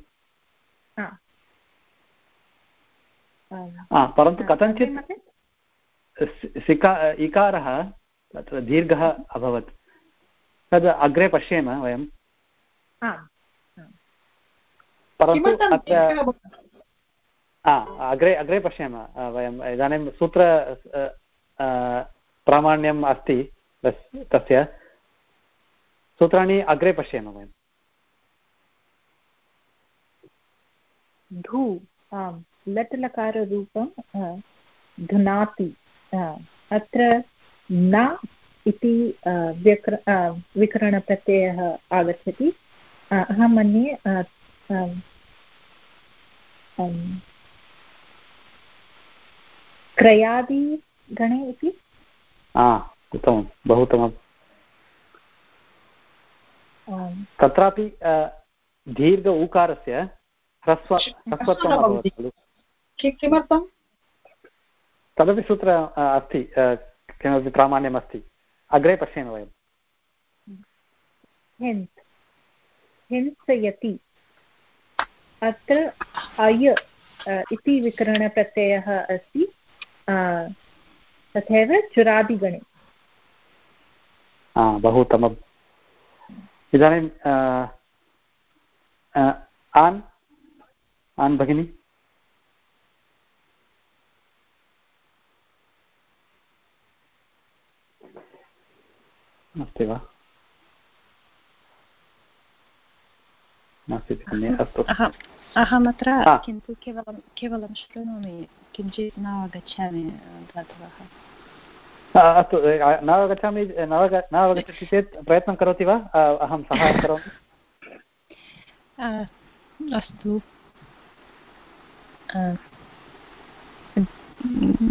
परन्तु कथञ्चित् सिका इकारः तत्र दीर्घः अभवत्। तद् अग्रे पश्येम वयं परन्तु अत्र अग्रे अग्रे पश्याम। वयम् इदानीं सूत्र प्रामाण्यम् अस्ति तस्य। सूत्राणि अग्रे पश्यामः वयं। धू आम् लट् लकाररूपं धुनाति। अत्र न इति व्यक्र विकरणप्रत्ययः आगच्छति। अहं मन्ये क्रयादिगणे इति? उत्तमं। बहु उत्तमं तत्रापि दीर्घ ऊकारस्य ह्रस्व ह्रस्वत्वम् अभवत् खलु। किमर्थं तदपि सूत्र अस्ति किमपि प्रामाण्यम् अस्ति अग्रे पश्यामः वयं हिंसयति अत्र अय इति विकरणप्रत्ययः अस्ति तथैव चुरादिगणे। बहु उत्तमम् इदानीं आन् आन् भगिनि? अस्ति वा? नास्ति अस्तु। अहमत्र किन्तु केवलं केवलं शृणोमि किञ्चित् न अवगच्छामि धातवः। अस्तु न अवगच्छामि न अवगच्छति चेत् प्रयत्नं करोति वा? अहं सहायं करोमि। अस्तु।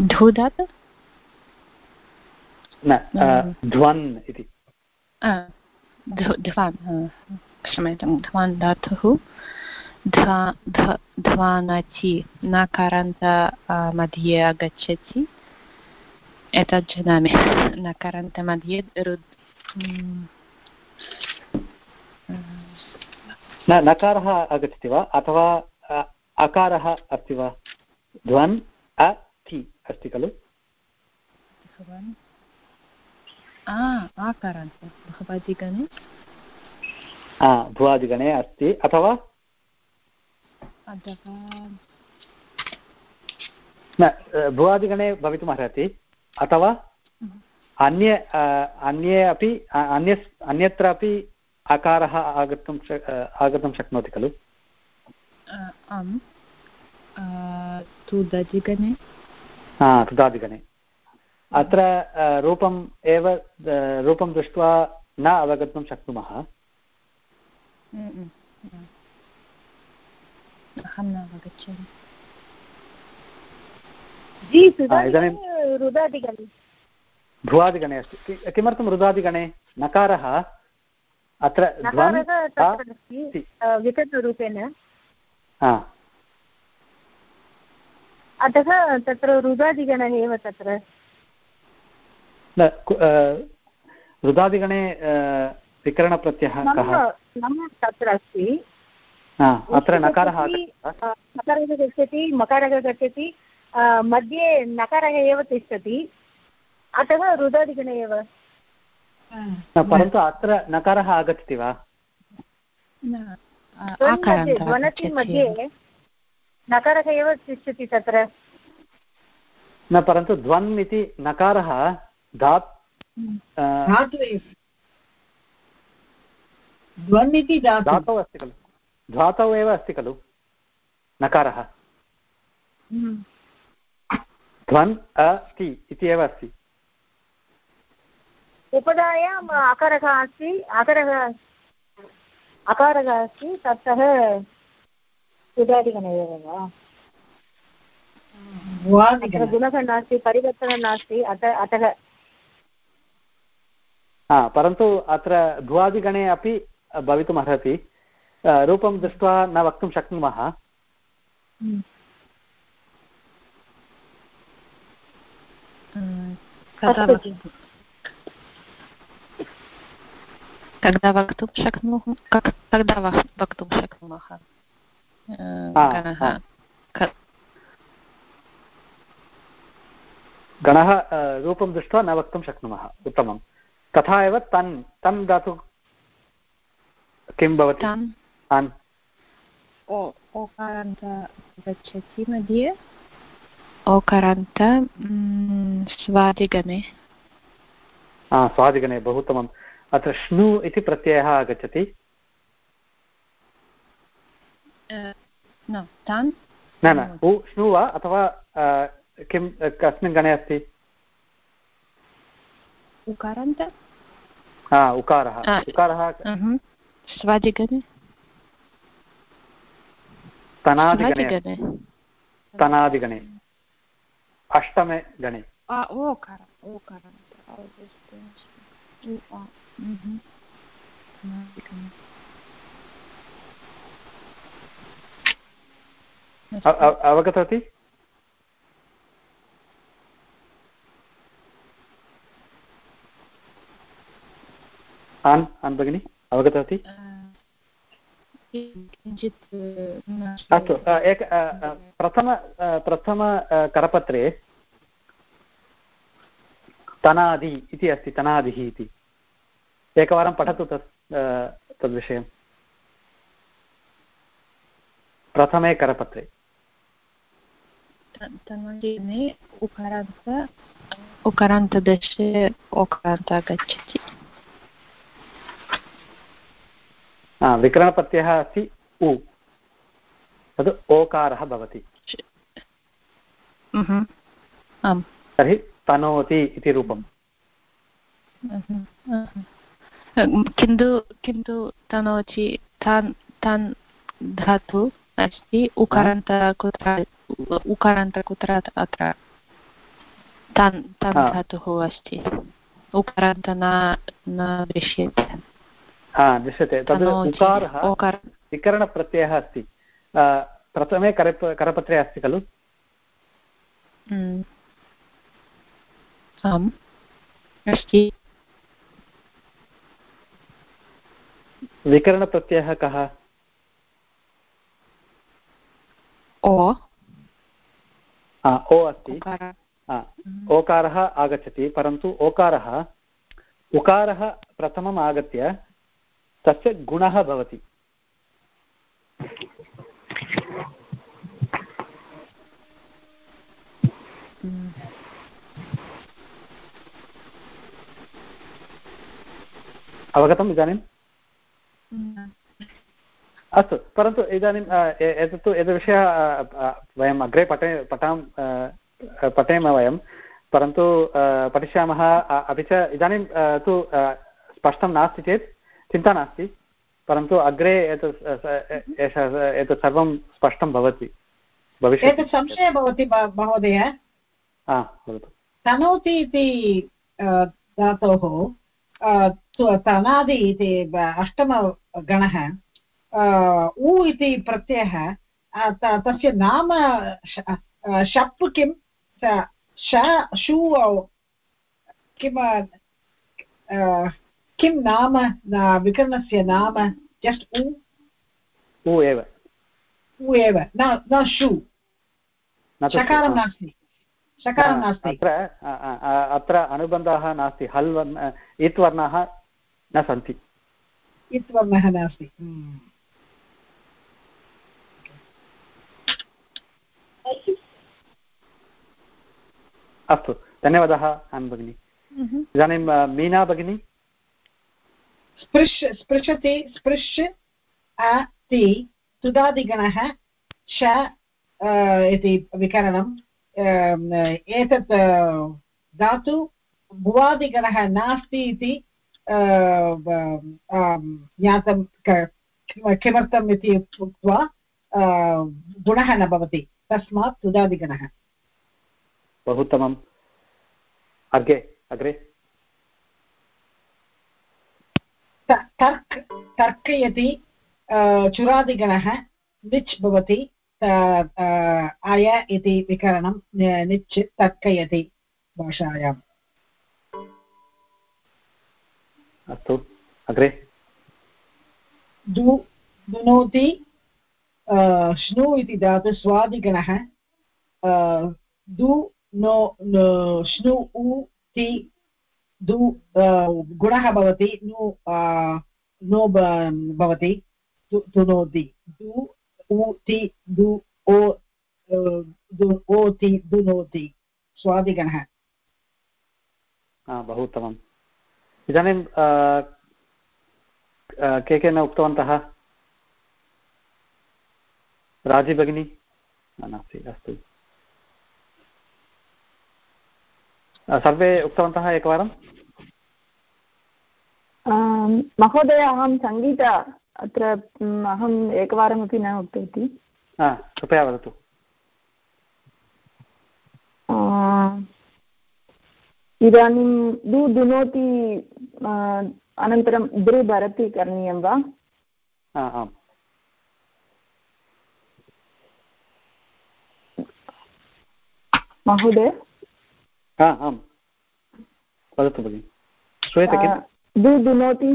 धूदात् न ध्वन् इति। ध्वान् क्षम्यतां ध्वान् धातुः ध्वानचि नकारान्त मध्ये आगच्छति। एतत् जानामि। नकारान्तमध्ये न नकारः आगच्छति वा? अथवा अकारः अस्ति वा? ध्वन् अ ति अस्ति खलु? आकारान्त। भवादिगणे भुवादिगणे अस्ति अथवा न भुवादिगणे भवितुम् अर्हति अथवा अन्ये अन्ये अपि अन्य अन्यत्रापि अकारः आगन्तुं आगन्तुं शक्नोति खलु आम् हा कृतादिगणे अत्र रूपम् एव रूपं दृष्ट्वा न अवगन्तुं शक्नुमः अहं न अवगच्छामि रुदादिगणे भ्रुवादिगणे अस्ति किमर्थं रुदादिगणे नकारः अत्र विकरणरूपेण अतः तत्र रुदादिगणः एव तत्र रुदादिगणे विकरणप्रत्ययः कः तत्र अस्ति। अत्र नकारः नकारः गच्छति मकारः गच्छति मध्ये नकारः एव तिष्ठति। अतः रुदादिगणे एव। परन्तु अत्र नकारः आगच्छति वा? ध्वनति मध्ये नकारः एव तिष्ठति तत्र। न परन्तु ध्वन् इति नकारः धात् ध्वन् इति धातौ अस्ति खलु। धातौ एव अस्ति खलु। नकारः। ध्वन् अस्ति इति एव अस्ति। उपधायाम् अकारः अस्ति अकारः अकारः अस्ति ततः उदादिगणे एव वा? गुणः नास्ति परिवर्तनं नास्ति अत अतः। परन्तु अत्र भुवादिगणे अपि भवितुम् अर्हति. रूपं दृष्ट्वा न वक्तुं शक्नुमः? कदा वक्तुं शक्नुमः कदा वक्तुं शक्नुमः? गणः रूपं दृष्ट्वा न वक्तुं शक्नुमः उत्तमं तथा एव तन् तन् दातु किं भवति? ओकारान्त गच्छति मध्ये। ओकारान्त स्वादिगणे स्वादिगणे बहु उत्तमम् अत्र श्नु इति प्रत्ययः आगच्छति। न न न श्नु वा अथवा किं कस्मिन् गणे अस्ति? उकारान्त? उकारः। उकारः स्वादिगणे तनादिगणे तनादिगणे अष्टमे गणे अवगतवती आन् आन् भगिनि अवगतवती? अस्तु एक प्रथम प्रथमकरपत्रे तनादि इति अस्ति तनादिः इति। एकवारं पठतु तत् तद्विषयं। प्रथमे करपत्रे। उकारान्त उकारान्तदशे ओकारान्त गच्छति। विकरणप्रत्ययः अस्ति उ। तद् ओकारः भवति। तर्हि तनोति इति रूपम्। किन्तु किन्तु तनोचि तान् तान् धातु अस्ति उकारान्त कुत्र उकारान्त कुत्र अत्र तान् तान् धातुः अस्ति। उकारान्त न न दृश्यते। हा दृश्यते। तद् उकारः विकरणप्रत्ययः अस्ति। प्रथमे करप करपत्रे अस्ति खलु? विकरणप्रत्ययः कः? ओ। ओ अस्ति। ओकारः आगच्छति परन्तु ओकारः उकारः प्रथमम् आगत्य तस्य गुणः भवति। अवगतम् इदानीम्? अस्तु, परन्तु इदानीम् एतत्तु एतद्विषयः वयम् अग्रे पठ, पठाम पठेम वयं। परन्तु पठिष्यामः अपि च इदानीं तु स्पष्टं नास्ति चेत् चिन्ता नास्ति परन्तु अग्रे एतत् एषः एतत् सर्वं स्पष्टं भवति भविष्यति। एतत् संशयः भवति महोदय। तनोति इति धातोः तनादि इति अष्टमगणः उ इति प्रत्ययः तस्य नाम शप् किं? श शु किं किं नाम विकरणस्य नाम जस्ट् उ उ एव उ एव न न शु शकारं नास्ति शकारं नास्ति अत्र अत्र अनुबन्धः नास्ति हल् वर्ण इत् वर्णाः न सन्ति इत् वर्णः नास्ति अस्तु धन्यवादः आन् भगिनि इदानीं मीना भगिनी स्पृश्, स्पृशति, स्पृश् अति तुदादिगणः, श इति विकरणम् एतत् धातु, भुवादिगणः नास्ति इति ज्ञातं किमर्थम् इति उक्त्वा गुणः न भवति, तस्मात् तुदादिगणः। बहु उत्तमम्। अग्रे अग्रे। तर्क् तर्कयति चुरादिगणः निच् भवति अय इति विकरणं निच् तर्कयति भाषायाम् अस्तु अग्रे। दु दुनोति श्नु इति धातु स्वादिगणः दु नो श्नु उ ति दु गुणः भवति, नु नो भवति दुनोति दु, उ, ति, दु, ओ ओ, ति, दुनोति। स्वादिगणः। बहु उत्तमम्। इदानीं के के न उक्तवन्तः? राज़ी भगिनी? नास्ति, अस्तु। सर्वे उक्तवन्तः एकवारं? महोदय अहं सङ्गीत अत्र अहम् एकवारमपि न उक्तवती। कृपया वदतु। इदानीं दु दुनोति अनन्तरं दृ भरति करणीयं वा? आम्। महोदय? आम् वदतु भगिनि। श्रूयते किं दु दुनोति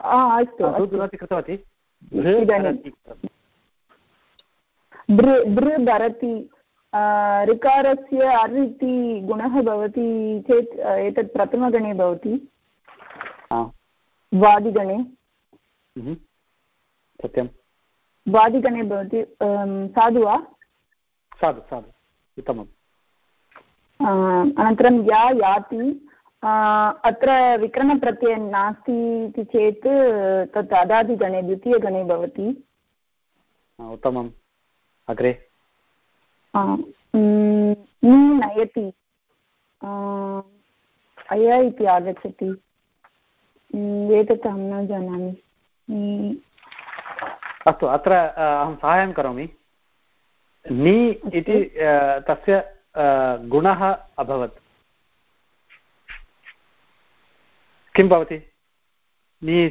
अस्तु दुनोति कृतवती। भरति ऋकारस्य अर् इति गुणः भवति चेत् एतत् प्रथमगणे भवति। वादिगणे। सत्यं वादिगणे भवति साधु वा साधु साधु। उत्तमम्। अनन्तरं या याति अत्र विकरणप्रत्ययः नास्ति इति चेत् तत् अदादिगणे द्वितीयगणे भवति। उत्तमम्। अग्रे। नयति। अय इति आगच्छति। एतत् अहं न जानामि। अस्तु अत्र अहं साहाय्यं करोमि। नि इति तस्य गुणः अभवत् किं भवति नी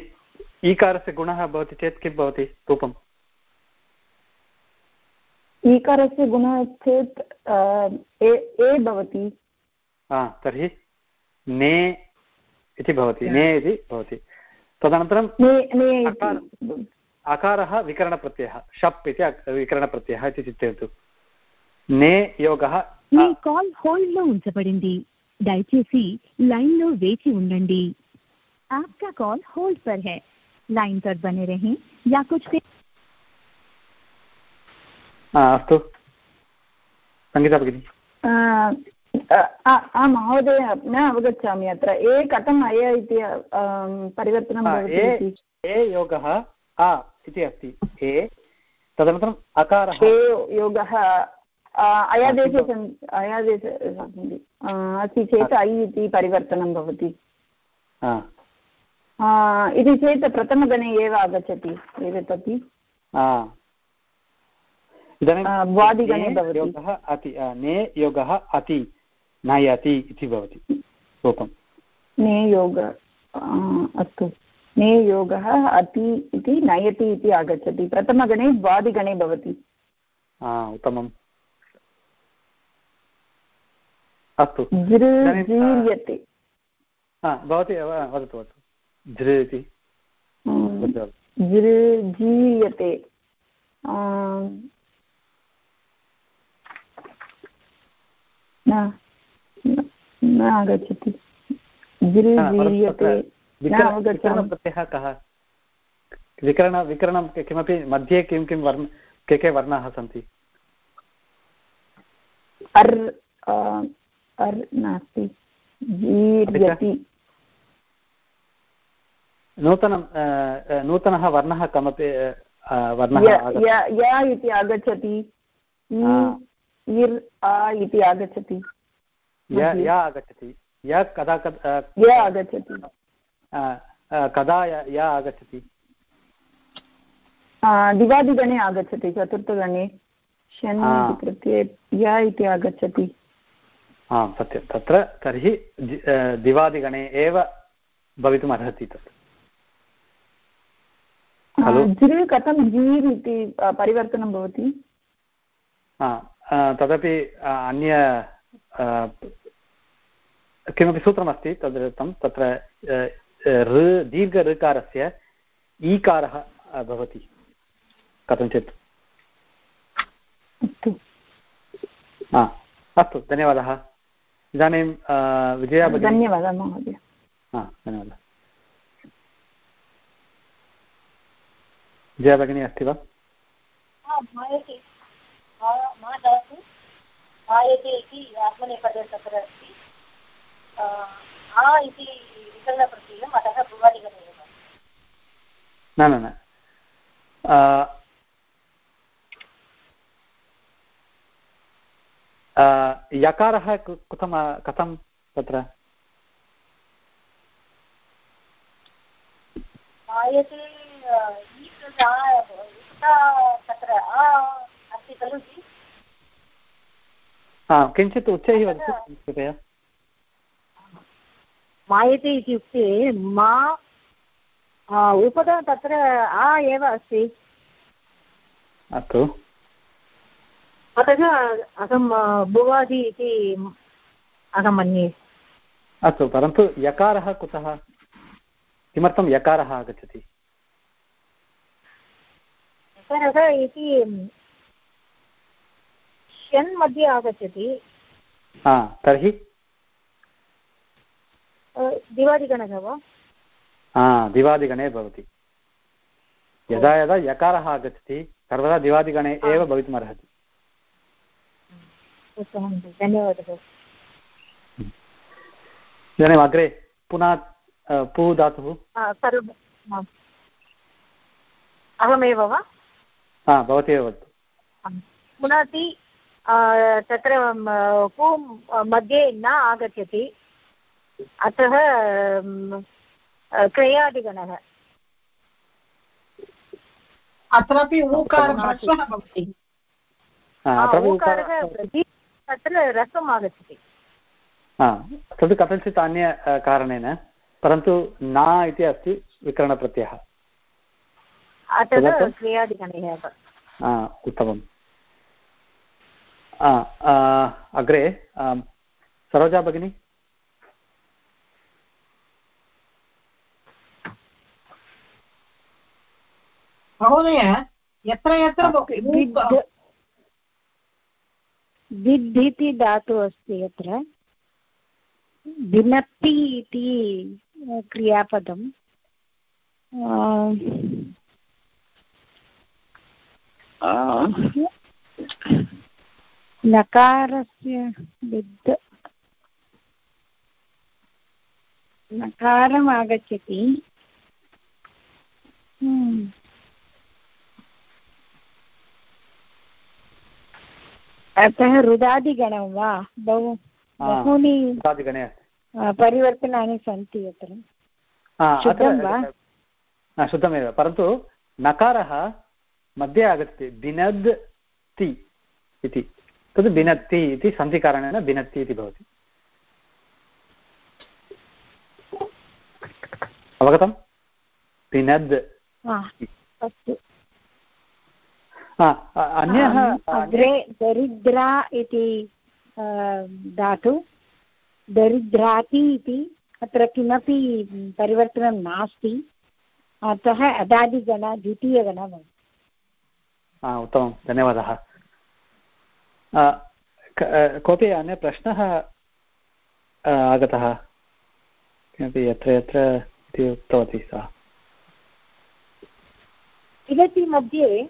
ईकारस्य गुणः भवति चेत् किं भवति रूपम् ईकारस्य गुणः चेत् ए भवति हा तर्हि ने इति भवति ने इति भवति तदनन्तरं अकारः विकरणप्रत्ययः शप् इति विकरणप्रत्ययः इति चिन्तयतु ने योगः మీ కాల్ హోల్డ్ లో ఉంచబడింది దయచేసి लाइन లో వేచి ఉండండి आपका कॉल होल्ड पर है लाइन पर बने रहें या कुछ देर अस्तु सङ्गीता भगिनी महोदय न अवगच्छामि अत्र ए कथम् अय इति परिवर्तनं भवति ए योगः आ इति अस्ति ए तदनन्तरम् अकारः ए योगः अयादेशे अयादेशे अस्ति चेत् ऐ इति परिवर्तनं भवति। इति चेत् प्रथमगणे एव आगच्छति एतदपि। इदानीं योगः अति ने योगः अति नयति इति भवति। रूपं ने योग अस्तु। ने योगः अति इति नयति इति आगच्छति। प्रथमगणे द्वादिगणे भवति। उत्तमम्। अस्तु। जीर्यते भवती वदतु वदतु। झृ इति जीयते न आगच्छति। विकरणप्रत्ययः कः? विकरण विकरणं किमपि मध्ये किं किं वर्ण के के वर्णाः सन्ति? अर् अर् नास्ति। जीर्यति। नूतनं नूतनः वर्णः कमपि वर्णः य इति आगच्छति। इर् आ इति आगच्छति। य आगच्छति। य कदा य आगच्छति। कदा य आगच्छति? दिवादिगणे आगच्छति चतुर्थगणे। शन् इति प्रत्यये य इति आगच्छति। आम् सत्यं। तत्र तर्हि दिवादिगणे एव भवितुम् अर्हति तत् जिर् कथं जीर् इति परिवर्तनं भवति? तदपि अन्य किमपि सूत्रमस्ति तदर्थं तत्र ऋ दीर्घ ऋकारस्य ईकारः भवति। कथञ्चित्। अस्तु धन्यवादः। इदानीं विजया धन्यवादः महोदय। धन्यवादः। विजया भगिनी अस्ति वा? आयते इति आत्मनेपदे तत्र अस्ति आ इति विकरणप्रत्ययम् अतः भुवादिगणे एव न न। यकारः कथं कथं तत्र? किञ्चित् उच्चैः वदतु कृपया। मायते इत्युक्ते मा उपदा तत्र आ एव अस्ति। अस्तु। अतः अहं भुवादि इति अहं मन्ये। अस्तु परन्तु यकारः कुतः? किमर्थं यकारः आगच्छति? यकारः इति शन् मध्ये आगच्छति। हा तर्हि? दिवादिगणः वा? हा दिवादिगणे भवति। यदा यदा यकारः आगच्छति सर्वदा दिवादिगणे एव भवितुमर्हति। उत्तमं धन्यवादः इदानीम् अग्रे पुनः पू सर्वम् अहमेव वा हा भवती एव वदतु पुनति तत्र पू मध्ये न आगच्छति अतः क्रयादिगणः अत्रापि ऊकारः भवति ऊकारः तत्र रसम् आगच्छति। तद् कथञ्चित् अन्य कारणेन परन्तु न इति अस्ति विकरणप्रत्ययः। उत्तमम्। अग्रे सरोजा भगिनी? महोदय यत्र यत्र दिद् इति धातुः अस्ति अत्र भिनत्ति इति क्रियापदं नकारस्य विद् नकारम् अतः रुदादिगणं वा? बहु बहूनि परिवर्तनानि सन्ति अत्र। शुद्धं वा? शुद्धमेव। परन्तु नकारः मध्ये आगच्छति। बिनद् ति इति। तद् बिनत्ति इति सन्धिकारणेन बिनत्ति इति भवति। अवगतम्? बिनद् अस्तु। अन्यः अग्रे दरिद्रा इति धातु दरिद्राति इति अत्र किमपि परिवर्तनं नास्ति अतः अदादिगण द्वितीयगण भवति उत्तमं धन्यवादः। कोऽपि अन्य प्रश्नः आगतः? किमपि यत्र यत्र इति उक्तवती सा। विगति मध्ये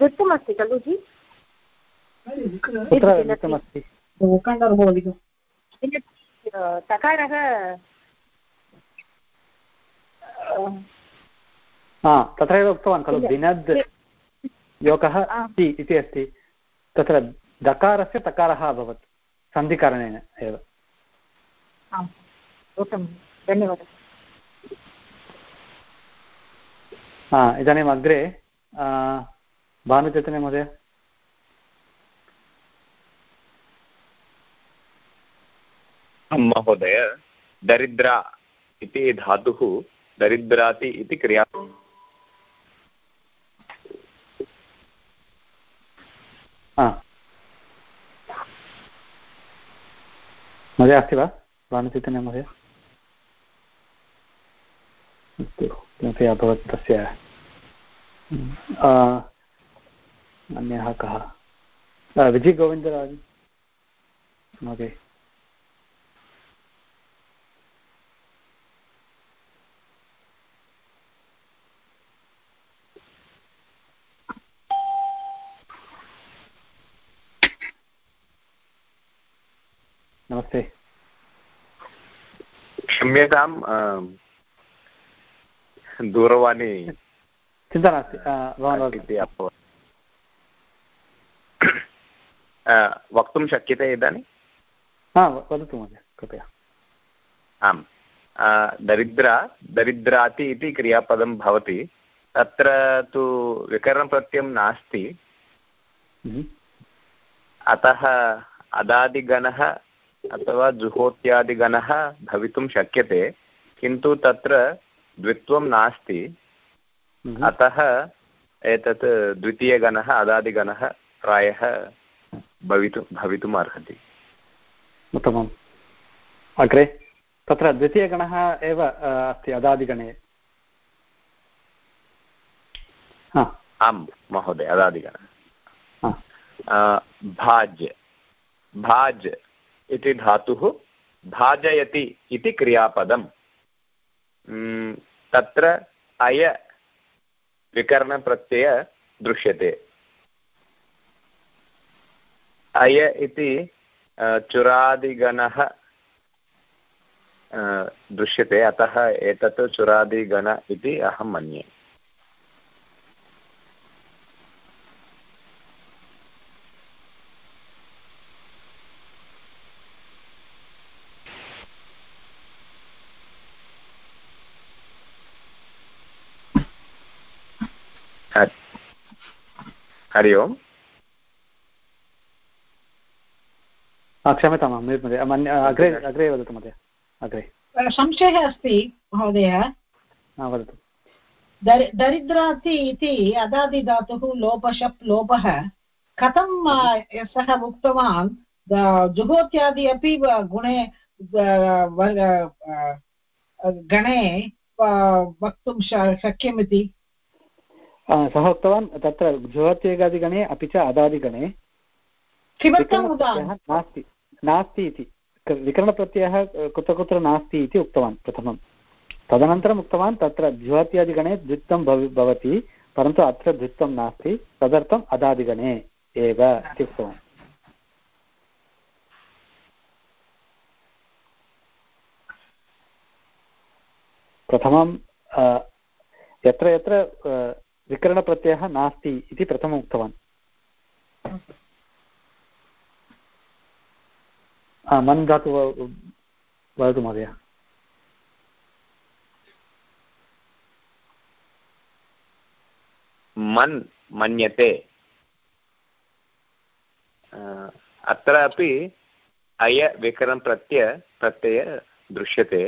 वृत्तमस्ति खलु जि। तकारः हा तत्रैव उक्तवान् खलु दिनद् योगः ति इति अस्ति। तत्र दकारस्य तकारः अभवत् सन्धिकारणेन एव। उत्तमं धन्यवादः। इदानीम् अग्रे भानुचैतन्य महोदय। महोदय दरिद्रा इति धातुः दरिद्राति इति क्रिया। महोदय अस्ति वा? भानुचैतन्य महोदय। किमपि अभवत् तस्य। अन्यः कः? विजयगोविन्दराज महोदय। नमस्ते। क्षम्यतां दूरवाणी चिन्ता नास्ति भवान् इति अभवत् वक्तुं शक्यते इदानीं? हा वदतु महोदय कृपया। आम्। दरिद्रा दरिद्राति इति क्रियापदं भवति। तत्र तु विकरणप्रत्ययं नास्ति। अतः अदादिगणः अथवा जुहोत्यादिगणः भवितुं शक्यते किन्तु तत्र द्वित्वं नास्ति। अतः एतत् द्वितीयगणः अदादिगणः प्रायः भवितुं भवितुम् अर्हति उत्तमम्। अग्रे तत्र द्वितीयगणः एव अस्ति अदादिगणे। आम् महोदय अदादिगणः। भाज्। भाज् इति धातुः भाजयति इति क्रियापदम्। तत्र अय विकरणप्रत्यय दृश्यते। अय इति चुरादिगणः दृश्यते। अतः एतत् चुरादिगण इति अहं मन्ये। हरि ओम्। क्षम्यतां मध्ये अग्रे अग्रे वदतु महोदय अग्रे। संशयः अस्ति महोदय। वदतु। दरि दरिद्राति इति अदादिधातुः लोपशप् लोपः कथं सः उक्तवान् जुहोत्यादि अपि गुणे गणे वक्तुं शक्यमिति? सः उक्तवान् तत्र जुहत्येगादिगणे अपि च अदादिगणे। नास्ति। नास्ति इति। विकरणप्रत्ययः कुत्र कुत्र नास्ति इति उक्तवान् प्रथमं तदनन्तरम् उक्तवान् तत्र जुहत्यादिगणे द्वित्वं भव, भवति, परन्तु अत्र द्वित्वं नास्ति, तदर्थम् अदादिगणे एव इति उक्तवान्। प्रथमं यत्र यत्र विकरणप्रत्ययः नास्ति इति प्रथमम् उक्तवान्। मन् धातु वदतु महोदय मन् मन्यते अत्र अपि अय विकरणप्रत्यय प्रत्यय दृश्यते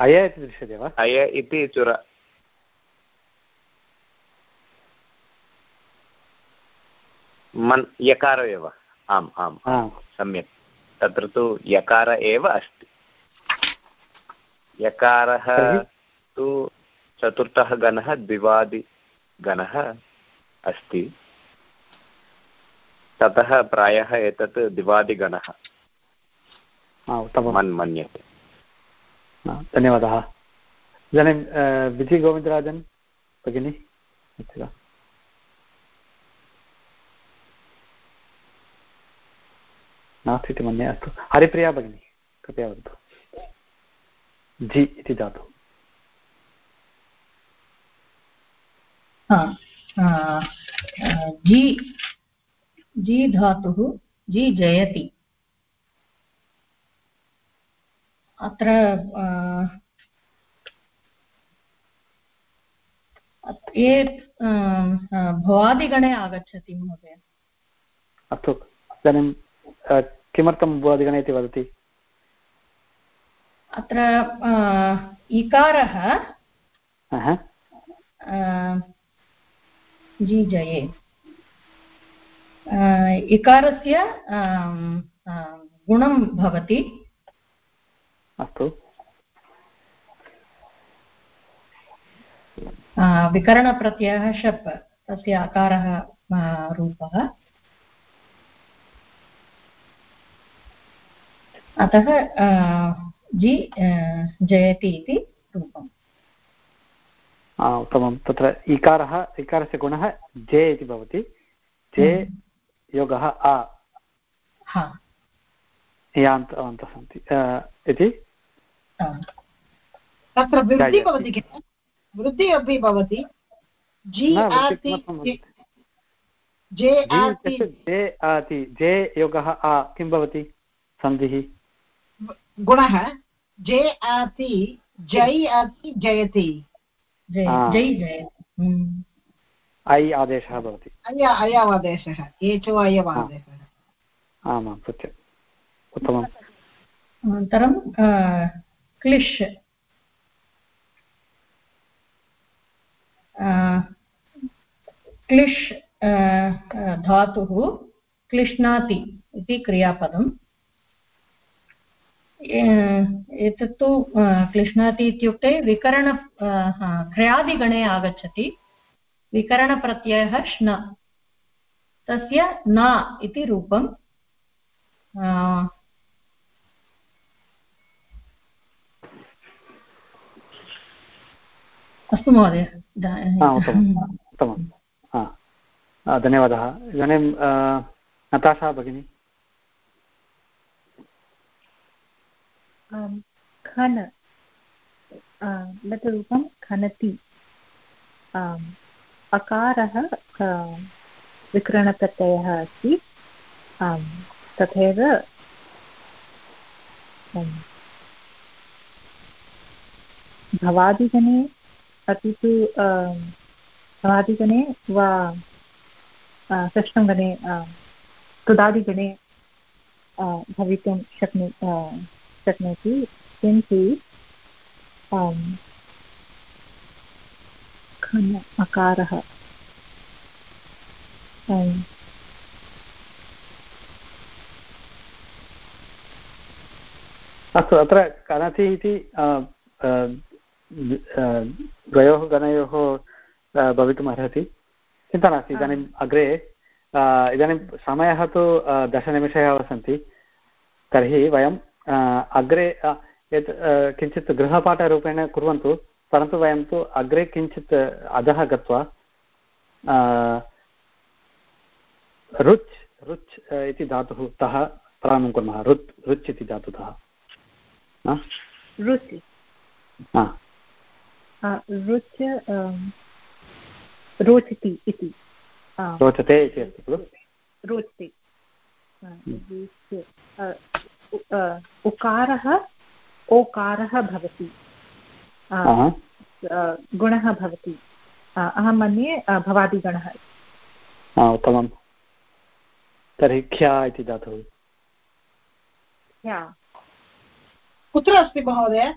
अय इति दृश्यते वा अय इति चुर मन् यकार एव आम् आम् सम्यक् तत्र तु यकार एव अस्ति। यकारः तु चतुर्थः गणः द्विवादिगणः अस्ति। ततः प्रायः एतत् दिवादिगणः मन् मन्यते। धन्यवादः। इदानीं विजयगोविन्दराजन् भगिनी अस्ति वा नास्ति इति मन्ये अस्तु। हरिप्रिया भगिनी कृपया वदतु। जि इति धातु जि जि धातुः जि जयति। अत्र ये भवादिगणे आगच्छति महोदय। अस्तु इदानीं किमर्थं भुवादिगणे इति वदति? अत्र इकारः जी जये इकारस्य गुणं भवति। अस्तु। विकरणप्रत्ययः शप् तस्य अकारः रूपः। अतः जि जयति इति रूपम्। उत्तमं। तत्र इकारः इकारस्य गुणः जे इति भवति। जे योगः आ। यान्तवन्तः सन्ति इति? तत्र वृद्धि भवति किल? वृद्धिः अपि भवति। जि जे आति जे योगः आ किं भवति? सन्धिः। गुणः जे आति जै आति जयति। ऐ आदेशः भवति। अय अयवादेशः एचो अयवादेशः आमां सत्यम्। उत्तमम्। अनन्तरं क्लिश्। क्लिश् धातुः क्लिश्नाति इति क्रियापदम्। एतत्तु क्लिश्नाति इत्युक्ते विकरण क्रयादिगणे आगच्छति। विकरणप्रत्ययः श्न। तस्य न इति रूपम्। अस्तु महोदय उत्तमं धन्यवादः। इदानीं नताशा भगिनी। खन लघुरूपं खनति। अकारः विकरणप्रत्ययः अस्ति। तथैव भवादिगणे अपि तु भवादिगणे वा षष्ठं गणे भवितुं शक्नु शक्नोति किन्तु खन अकारः अस्तु अत्र कनति इति द्वयोः गणयोः भवितुम् अर्हति चिन्ता नास्ति इदानीम् अग्रे इदानीं समयः तु दशनिमिषः सन्ति। तर्हि वयम् अग्रे यत् किञ्चित् गृहपाठरूपेण कुर्वन्तु परन्तु वयं तु अग्रे किञ्चित् अधः गत्वा रुच् रुच् इति धातुः तः प्रारम्भं कुर्मः। रुत् रुच् इति धातुतः। रुचि। रुच् रोचति इति। रोचते इति अस्ति खलु? रोचते। उकारः ओकारः भवति। गुणः भवति। अहं मन्ये भवादिगणः। उत्तमं तर्हि ख्या इति धातुः कुत्र अस्ति महोदय?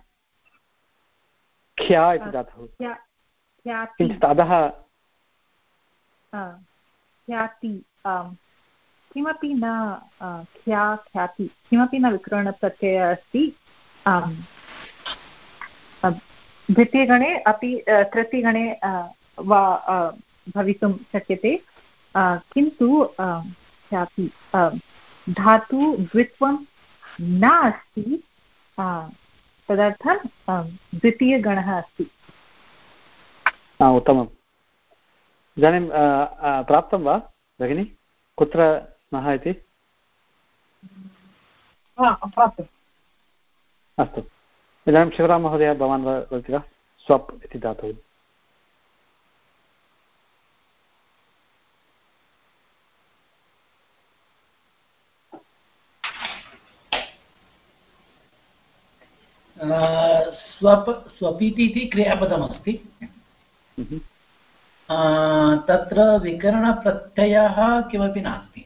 ख्या इति धातुः किञ्चित् अधः। ख्याति किमपि न ख्या, ख्याति, किमपि न विकरणप्रत्ययः अस्ति द्वितीयगणे अपि तृतीयगणे वा भवितुं शक्यते किन्तु ख्याति धातु द्वित्वं न अस्ति तदर्थं द्वितीयगणः अस्ति। उत्तमम्। इदानीं प्राप्तं वा, भगिनि? कुत्र स्मः इति? अस्तु। इदानीं शिवराममहोदय भवान् वदति वा? स्वप् इति धातुः। स्वप् स्वपिति इति क्रियापदमस्ति। तत्र विकरणप्रत्ययः किमपि नास्ति।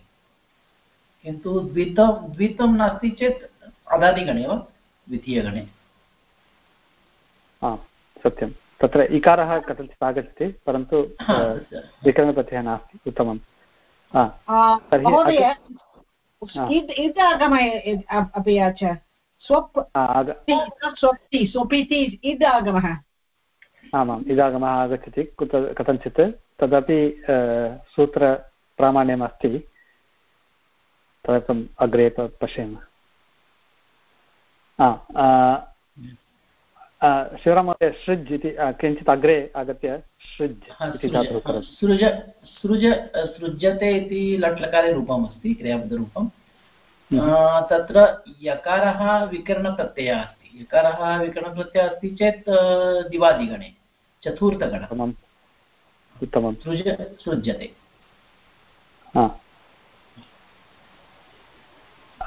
किन्तु द्वितं द्वितं नास्ति चेत् अदादिगणे वा? द्वितीयगणे। सत्यं। तत्र इकारः कथञ्चित् आगच्छति परन्तु विकरणप्रत्ययः नास्ति उत्तमं अपि स्वप्ति स्वपिति आमाम् इदागमः आगच्छति कुत कथञ्चित्। तदपि सूत्रप्रामाण्यम् अस्ति तदर्थम् अग्रे पश्यामः। शिवराममहोदय सृज् इति किञ्चित् अग्रे आगत्य सृज् इति सृज सृज सृज्यते इति लट्लकारे रूपम् अस्ति क्रियापदरूपं हम्म। तत्र यकारः विकरणप्रत्ययः अस्ति। यकारः विकरणप्रत्ययः अस्ति चेत् दिवादिगणे चतुर्थगणम् उत्तमं सृज सृज्यते।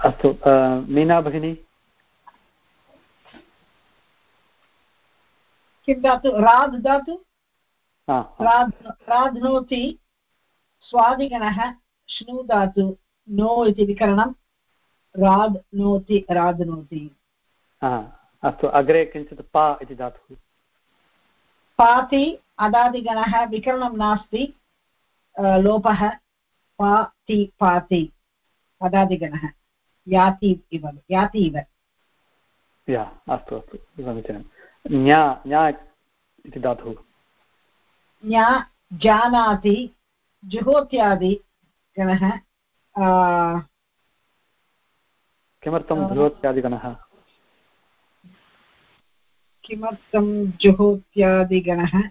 अस्तु मीना भगिनी? किं दातु? राध् दातु? राध्नोति स्वादिगणः श्नु दातु नो इति विकरणं राध् नोति राध्नोति अस्तु अग्रे किञ्चित् पा इति धातुः पाति अदादिगणः विकरणं नास्ति लोपः पाति पाति अदादिगणः। याति इव याति इव या अस्तु अस्तु समीचीनं इति धातुः। जानाति जुहोत्यादिगणः किमर्थं जुहोत्यादिगणः? किमर्थं जुहोत्यादिगणः?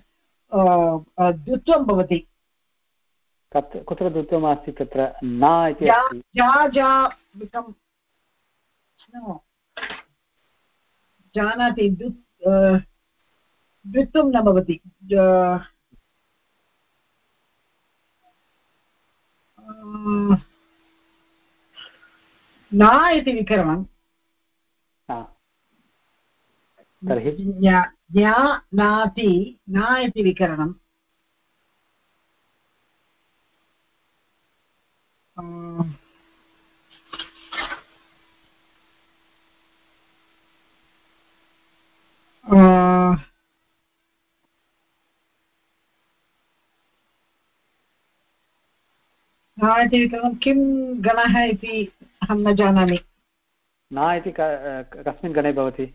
द्वित्वं भवति। कुत्र द्वित्वम् अस्ति तत्र? न इति जानाति द्वित्वं न भवति। न इति विकरणं तर्हि? ज्ञा नाति न इति विकरणम्। इति विकरणं किं गणः इति अहं न जानामि। न इति कस्मिन् गणे भवति?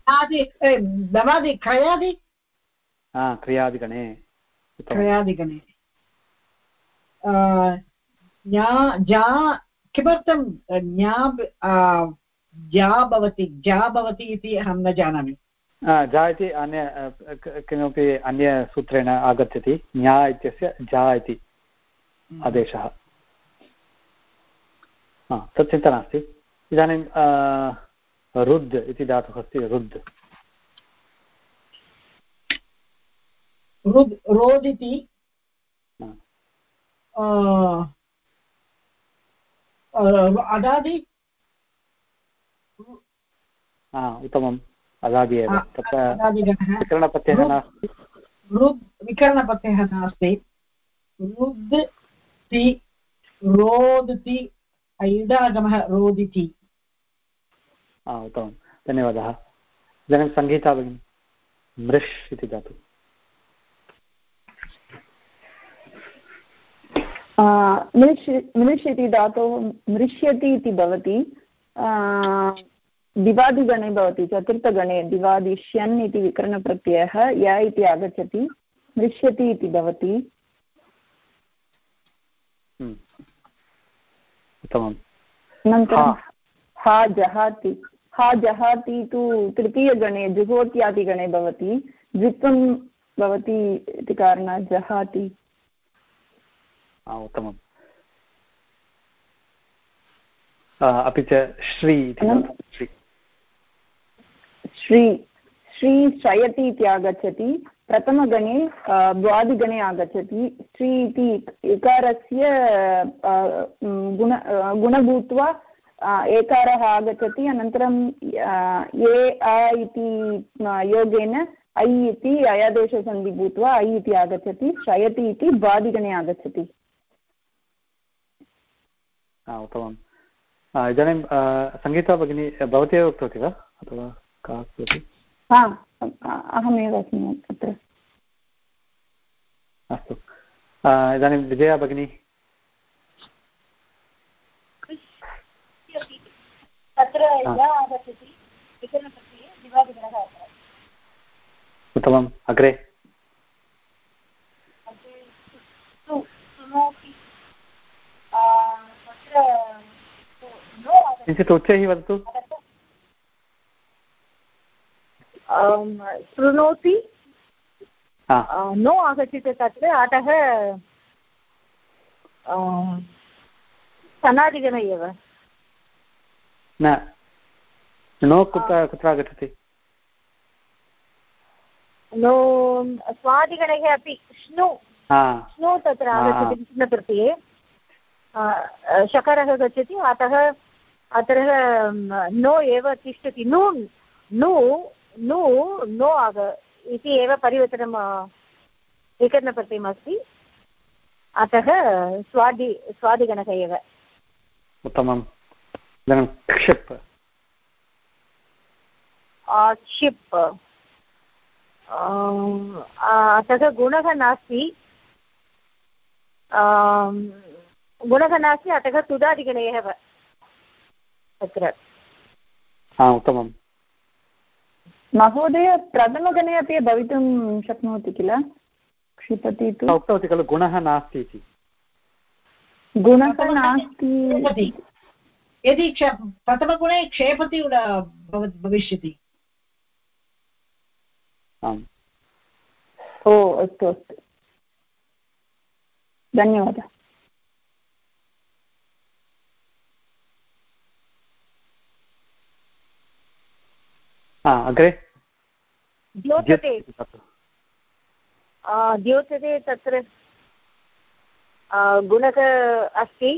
दवादि क्रयादि? क्रियादिगणे। क्रयादिगणे। जा किमर्थं ज्ञा जा भवति जा भवति इति अहं न जानामि। जा इति अन्य किमपि अन्यसूत्रेण आगच्छति ज्ञा इत्यस्य जा इति हम्म। आदेशः तत् चिन्ता नास्ति। इदानीं रुद् इति धातुः अस्ति रुद्। रुद् रोद् इति अदादि? उत्तमम्। अदादि एव। तत्र विकरणप्रत्ययः नास्ति। रुद् विकरणप्रत्ययः नास्ति। रुद् ति रोदिति इडागमः रोदिति। उत्तमं। धन्यवादः। इदानीं सङ्गीता भगिनी मृष् इति दातु मृष् मृष् इति धातोः मृष्यति इति भवति। दिवादिगणे भवति चतुर्थगणे दिवादिष्यन् इति विकरणप्रत्ययः य इति आगच्छति। मृष्यति इति भवति। हम्म। उत्तमम्। अनन्तरं हा। जहाति हा जहाति तु तृतीयगणे जुहोत्यादिगणे भवति द्वित्वं भवति इति कारणात् जहाति। उत्तमम्। अपि च श्री इति श्री। श्री शयति इति आगच्छति। प्रथमगणे द्वादिगणे आगच्छति श्री इति इकारस्य गुण गुणभूत्वा एकारः आगच्छति अनन्तरं ये अ इति योगेन ऐ इति अयादेशसन्धि भूत्वा ऐ इति आगच्छति शयति इति द्वादिगणे आगच्छति उत्तमम् इदानीं सङ्गीता भगिनी भवती एव उक्तवती वा अथवा का कोऽपि अहमेव अस्मि अत्र। अस्तु। इदानीं विजया भगिनी। उत्तमम्। अग्रे। किञ्चित् उच्चैः वदतु। शृणोति। नो आगच्छति तत्र अतः सनादिगण एव। न नो कुत्र कुत्र आगच्छति? नो स्वादिगणः अपि श्नु श्नु तत्र आगच्छति विष्णुप्रत्यये शकारः गच्छति अतः अत्र नो एव तिष्ठति। नु नु नु नो आग इति एव परिवर्तनं विकरणप्रत्ययमस्ति अतः स्वादि स्वादिगणः एव। उत्तमम्। इदानीं क्षिप्। क्षिप्। अतः गुणः नास्ति। गुणः नास्ति अतः तुदादिगणे एव। तत्र। उत्तमम्। महोदय प्रथमगणे अपि भवितुं शक्नोति किल? क्षिपति तु। उक्तवती खलु गुणः नास्ति इति। गुणः नास्ति यदि क्ष प्रथमगुणे क्षेपति भविष्यति। आम्। ओ अस्तु अस्तु। धन्यवादः। अग्रे। द्योतते द्योतते तत्र। गुणक अस्ति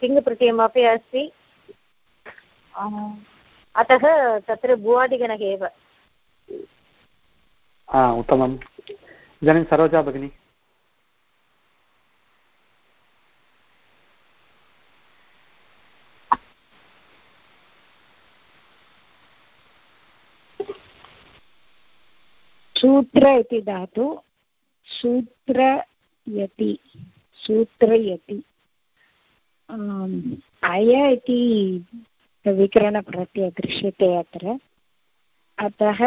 तिङ्प्रत्ययमपि अस्ति। अतः तत्र भुवादिगणः एव। उत्तमम्। इदानीं सरोजा भगिनी। सूत्र इति धातु सूत्रयति सूत्रयति। अय इति विकरणप्रत्ययः दृश्यते अत्र। अतः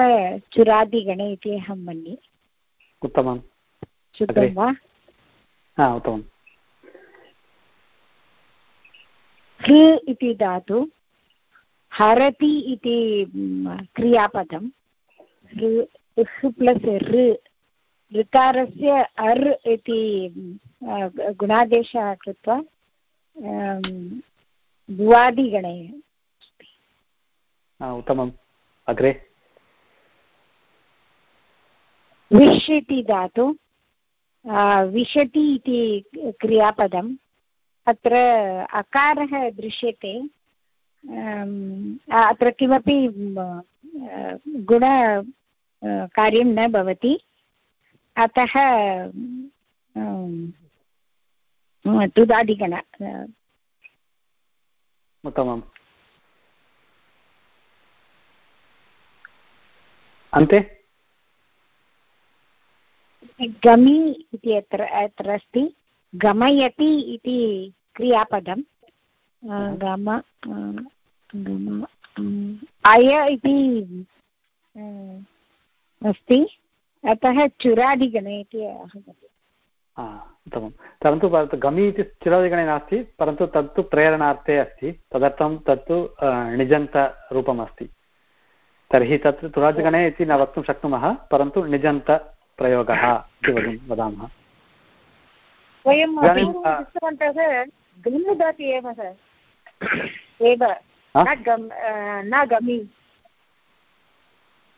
चुरादिगणे इति अहं मन्ये। उत्तमं श्रुतं वा? उत्तमम्। हृ इति धातु हरति इति क्रियापदं ऋ प्लस् ऋ ऋकारस्य अर् इति गुणादेशः कृत्वा भुवादिगणे उत्तमम्। अग्रे? विश् इति धातु विशति इति क्रियापदम् अत्र अकारः दृश्यते अत्र किमपि गुण कार्यं न भवति। अतः तुदादिगण उत्तमम्। अन्ते? गमि इति अत्र अत्र अस्ति। गमयति इति क्रियापदं। गम गम अय इति अस्ति। अतः चुरादिगणे इति आगतति उत्तमं परन्तु गमि इति चिरादिगणे नास्ति परन्तु तत्तु प्रेरणार्थे अस्ति। तदर्थं तत्तु णिजन्तरूपम् अस्ति तर्हि तत्र तुरादिगणे इति न वक्तुं शक्नुमः परन्तु णिजन्तप्रयोगः इति वदन् वदामः। वयं दृष्टवन्तः गम्यदाति एव एव। न गमि।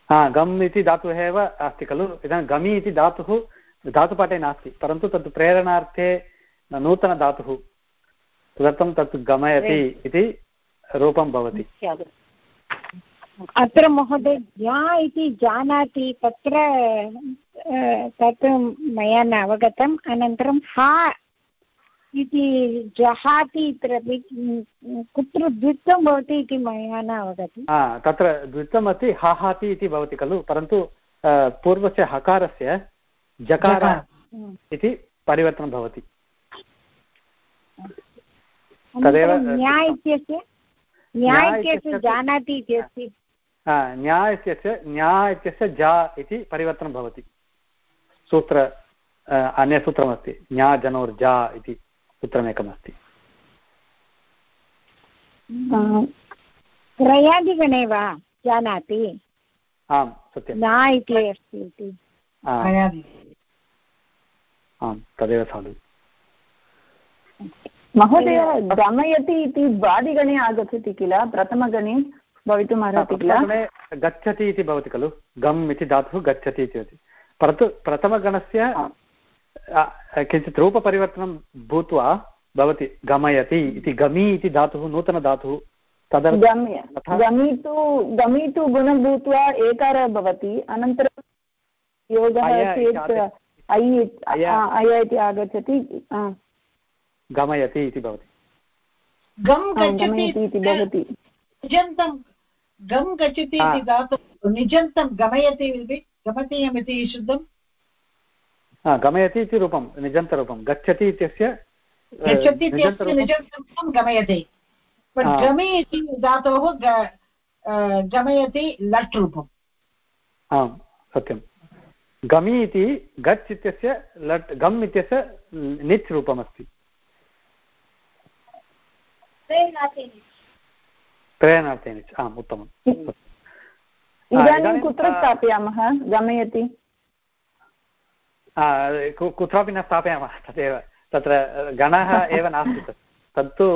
हा, गम् इति धातुः एव अस्ति खलु? इदानीं गमि इति धातुः धातुपाठे नास्ति, परन्तु तत् प्रेरणार्थे नूतनधातुः, तदर्थं तत् गमयति इति रूपं भवति। अत्र महोदय ज्ञा इति जानाति, तत्र तत् मया न अवगतम्, अनन्तरं हा इति जहाति इत्र कुत्र द्वित्वं भवति इति मया न अवगतं। तत्र द्वित्वम् हाहाति इति भवति खलु परन्तु पूर्वस्य हकारस्य जकार इति परिवर्तनं भवति। तदेव न्या इत्यस्य न्या इत्यस्य जानाति इति अस्ति। न्या इत्यस्य न्या इत्यस्य जा इति परिवर्तनं भवति। सूत्र अन्यसूत्रमस्ति न्या जनोर्जा इति। सूत्रमेकमस्ति त्रयादिगणे वा जानाति? आम् सत्यं न इति अस्ति इति। आम् तदेव साधु। महोदय गमयति इति द्वादिगणे आगच्छति किल? प्रथमगणे भवितुम् अर्हति किल गच्छति इति भवति खलु? गम् इति धातुः गच्छति इति भवति। प्रथमगणस्य किञ्चित् रूपपरिवर्तनं भूत्वा भवति गमयति इति गमि इति धातुः नूतनधातुः गमि तु गमि तु गुणं भूत्वा एकारः भवति अनन्तरं योगः चेत् ऐ अय इति आगच्छति गमयति इति भवति। गम् गच्छति इति भवति। निजन्तं गम् गच्छति इति धातुः निजन्तं गमयति इति गमतीयम् शुद्धं गमयति इति रूपं निजन्तरूपं गच्छति इत्यस्य गच्छति गमयति। गमि इति धातोः गमयति लट् रूपम्। आम् सत्यं। गमि इति गच् इत्यस्य लट् गम् इत्यस्य निच् रूपमस्ति। त्रयणार्थे निच्। आम् उत्तमम्। इदानीं कुत्र स्थापयामः? गमयति। कुत्रापि न स्थापयामः तदेव। तत्र गणः एव नास्ति तत्। तत्तु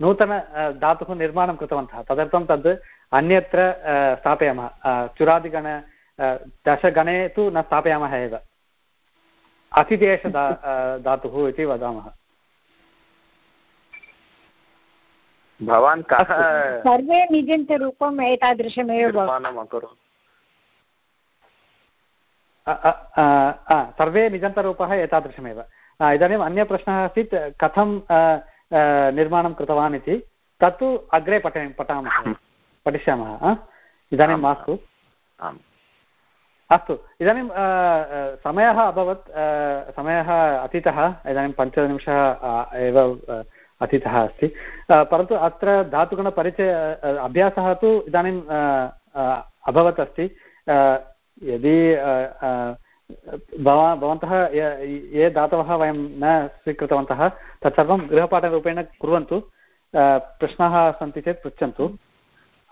नूतन धातुः निर्माणं कृतवन्तः। तदर्थं तद् अन्यत्र स्थापयामः। चुरादिगण दशगणे तु न स्थापयामः एव। अतिदेश धातुः इति वदामः। भवान् कः सर्वे निजन्तरूपम् एतादृशमेव सर्वे निजन्तरूपः एतादृशमेव। इदानीम् अन्यप्रश्नः आसीत् कथं निर्माणं कृतवान् इति। तत्तु अग्रे पठ पठामः। पठिष्यामः इदानीं मास्तु। अस्तु इदानीं समयः अभवत् समयः अतीतः इदानीं पञ्चनिमिषः एव अतीतः अस्ति। परन्तु अत्र धातुगणपरिचय अभ्यासः तु इदानीं अभवत् अस्ति। यदि भवा भवन्तः ये धातवः वयं न स्वीकृतवन्तः तत्सर्वं गृहपाठरूपेण कुर्वन्तु प्रश्नाः सन्ति चेत् पृच्छन्तु।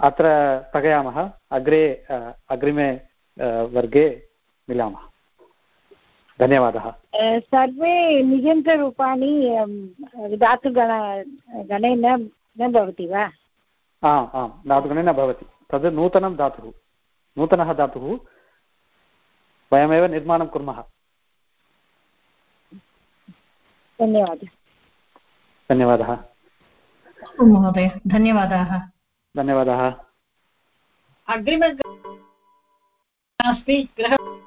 अत्र स्थगयामः अग्रे अग्रिमे वर्गे मिलामः। धन्यवादः। सर्वे निजन्तरूपाणि धातुगण गणे न न भवति वा? आम् आम् धातुगणे न भवति। तद् नूतनं धातुः। नूतनः धातुः वयमेव निर्माणं कुर्मः। धन्यवादः। धन्यवादः। महोदय धन्यवादाः। धन्यवादाः। अग्रिम अस्ति गृह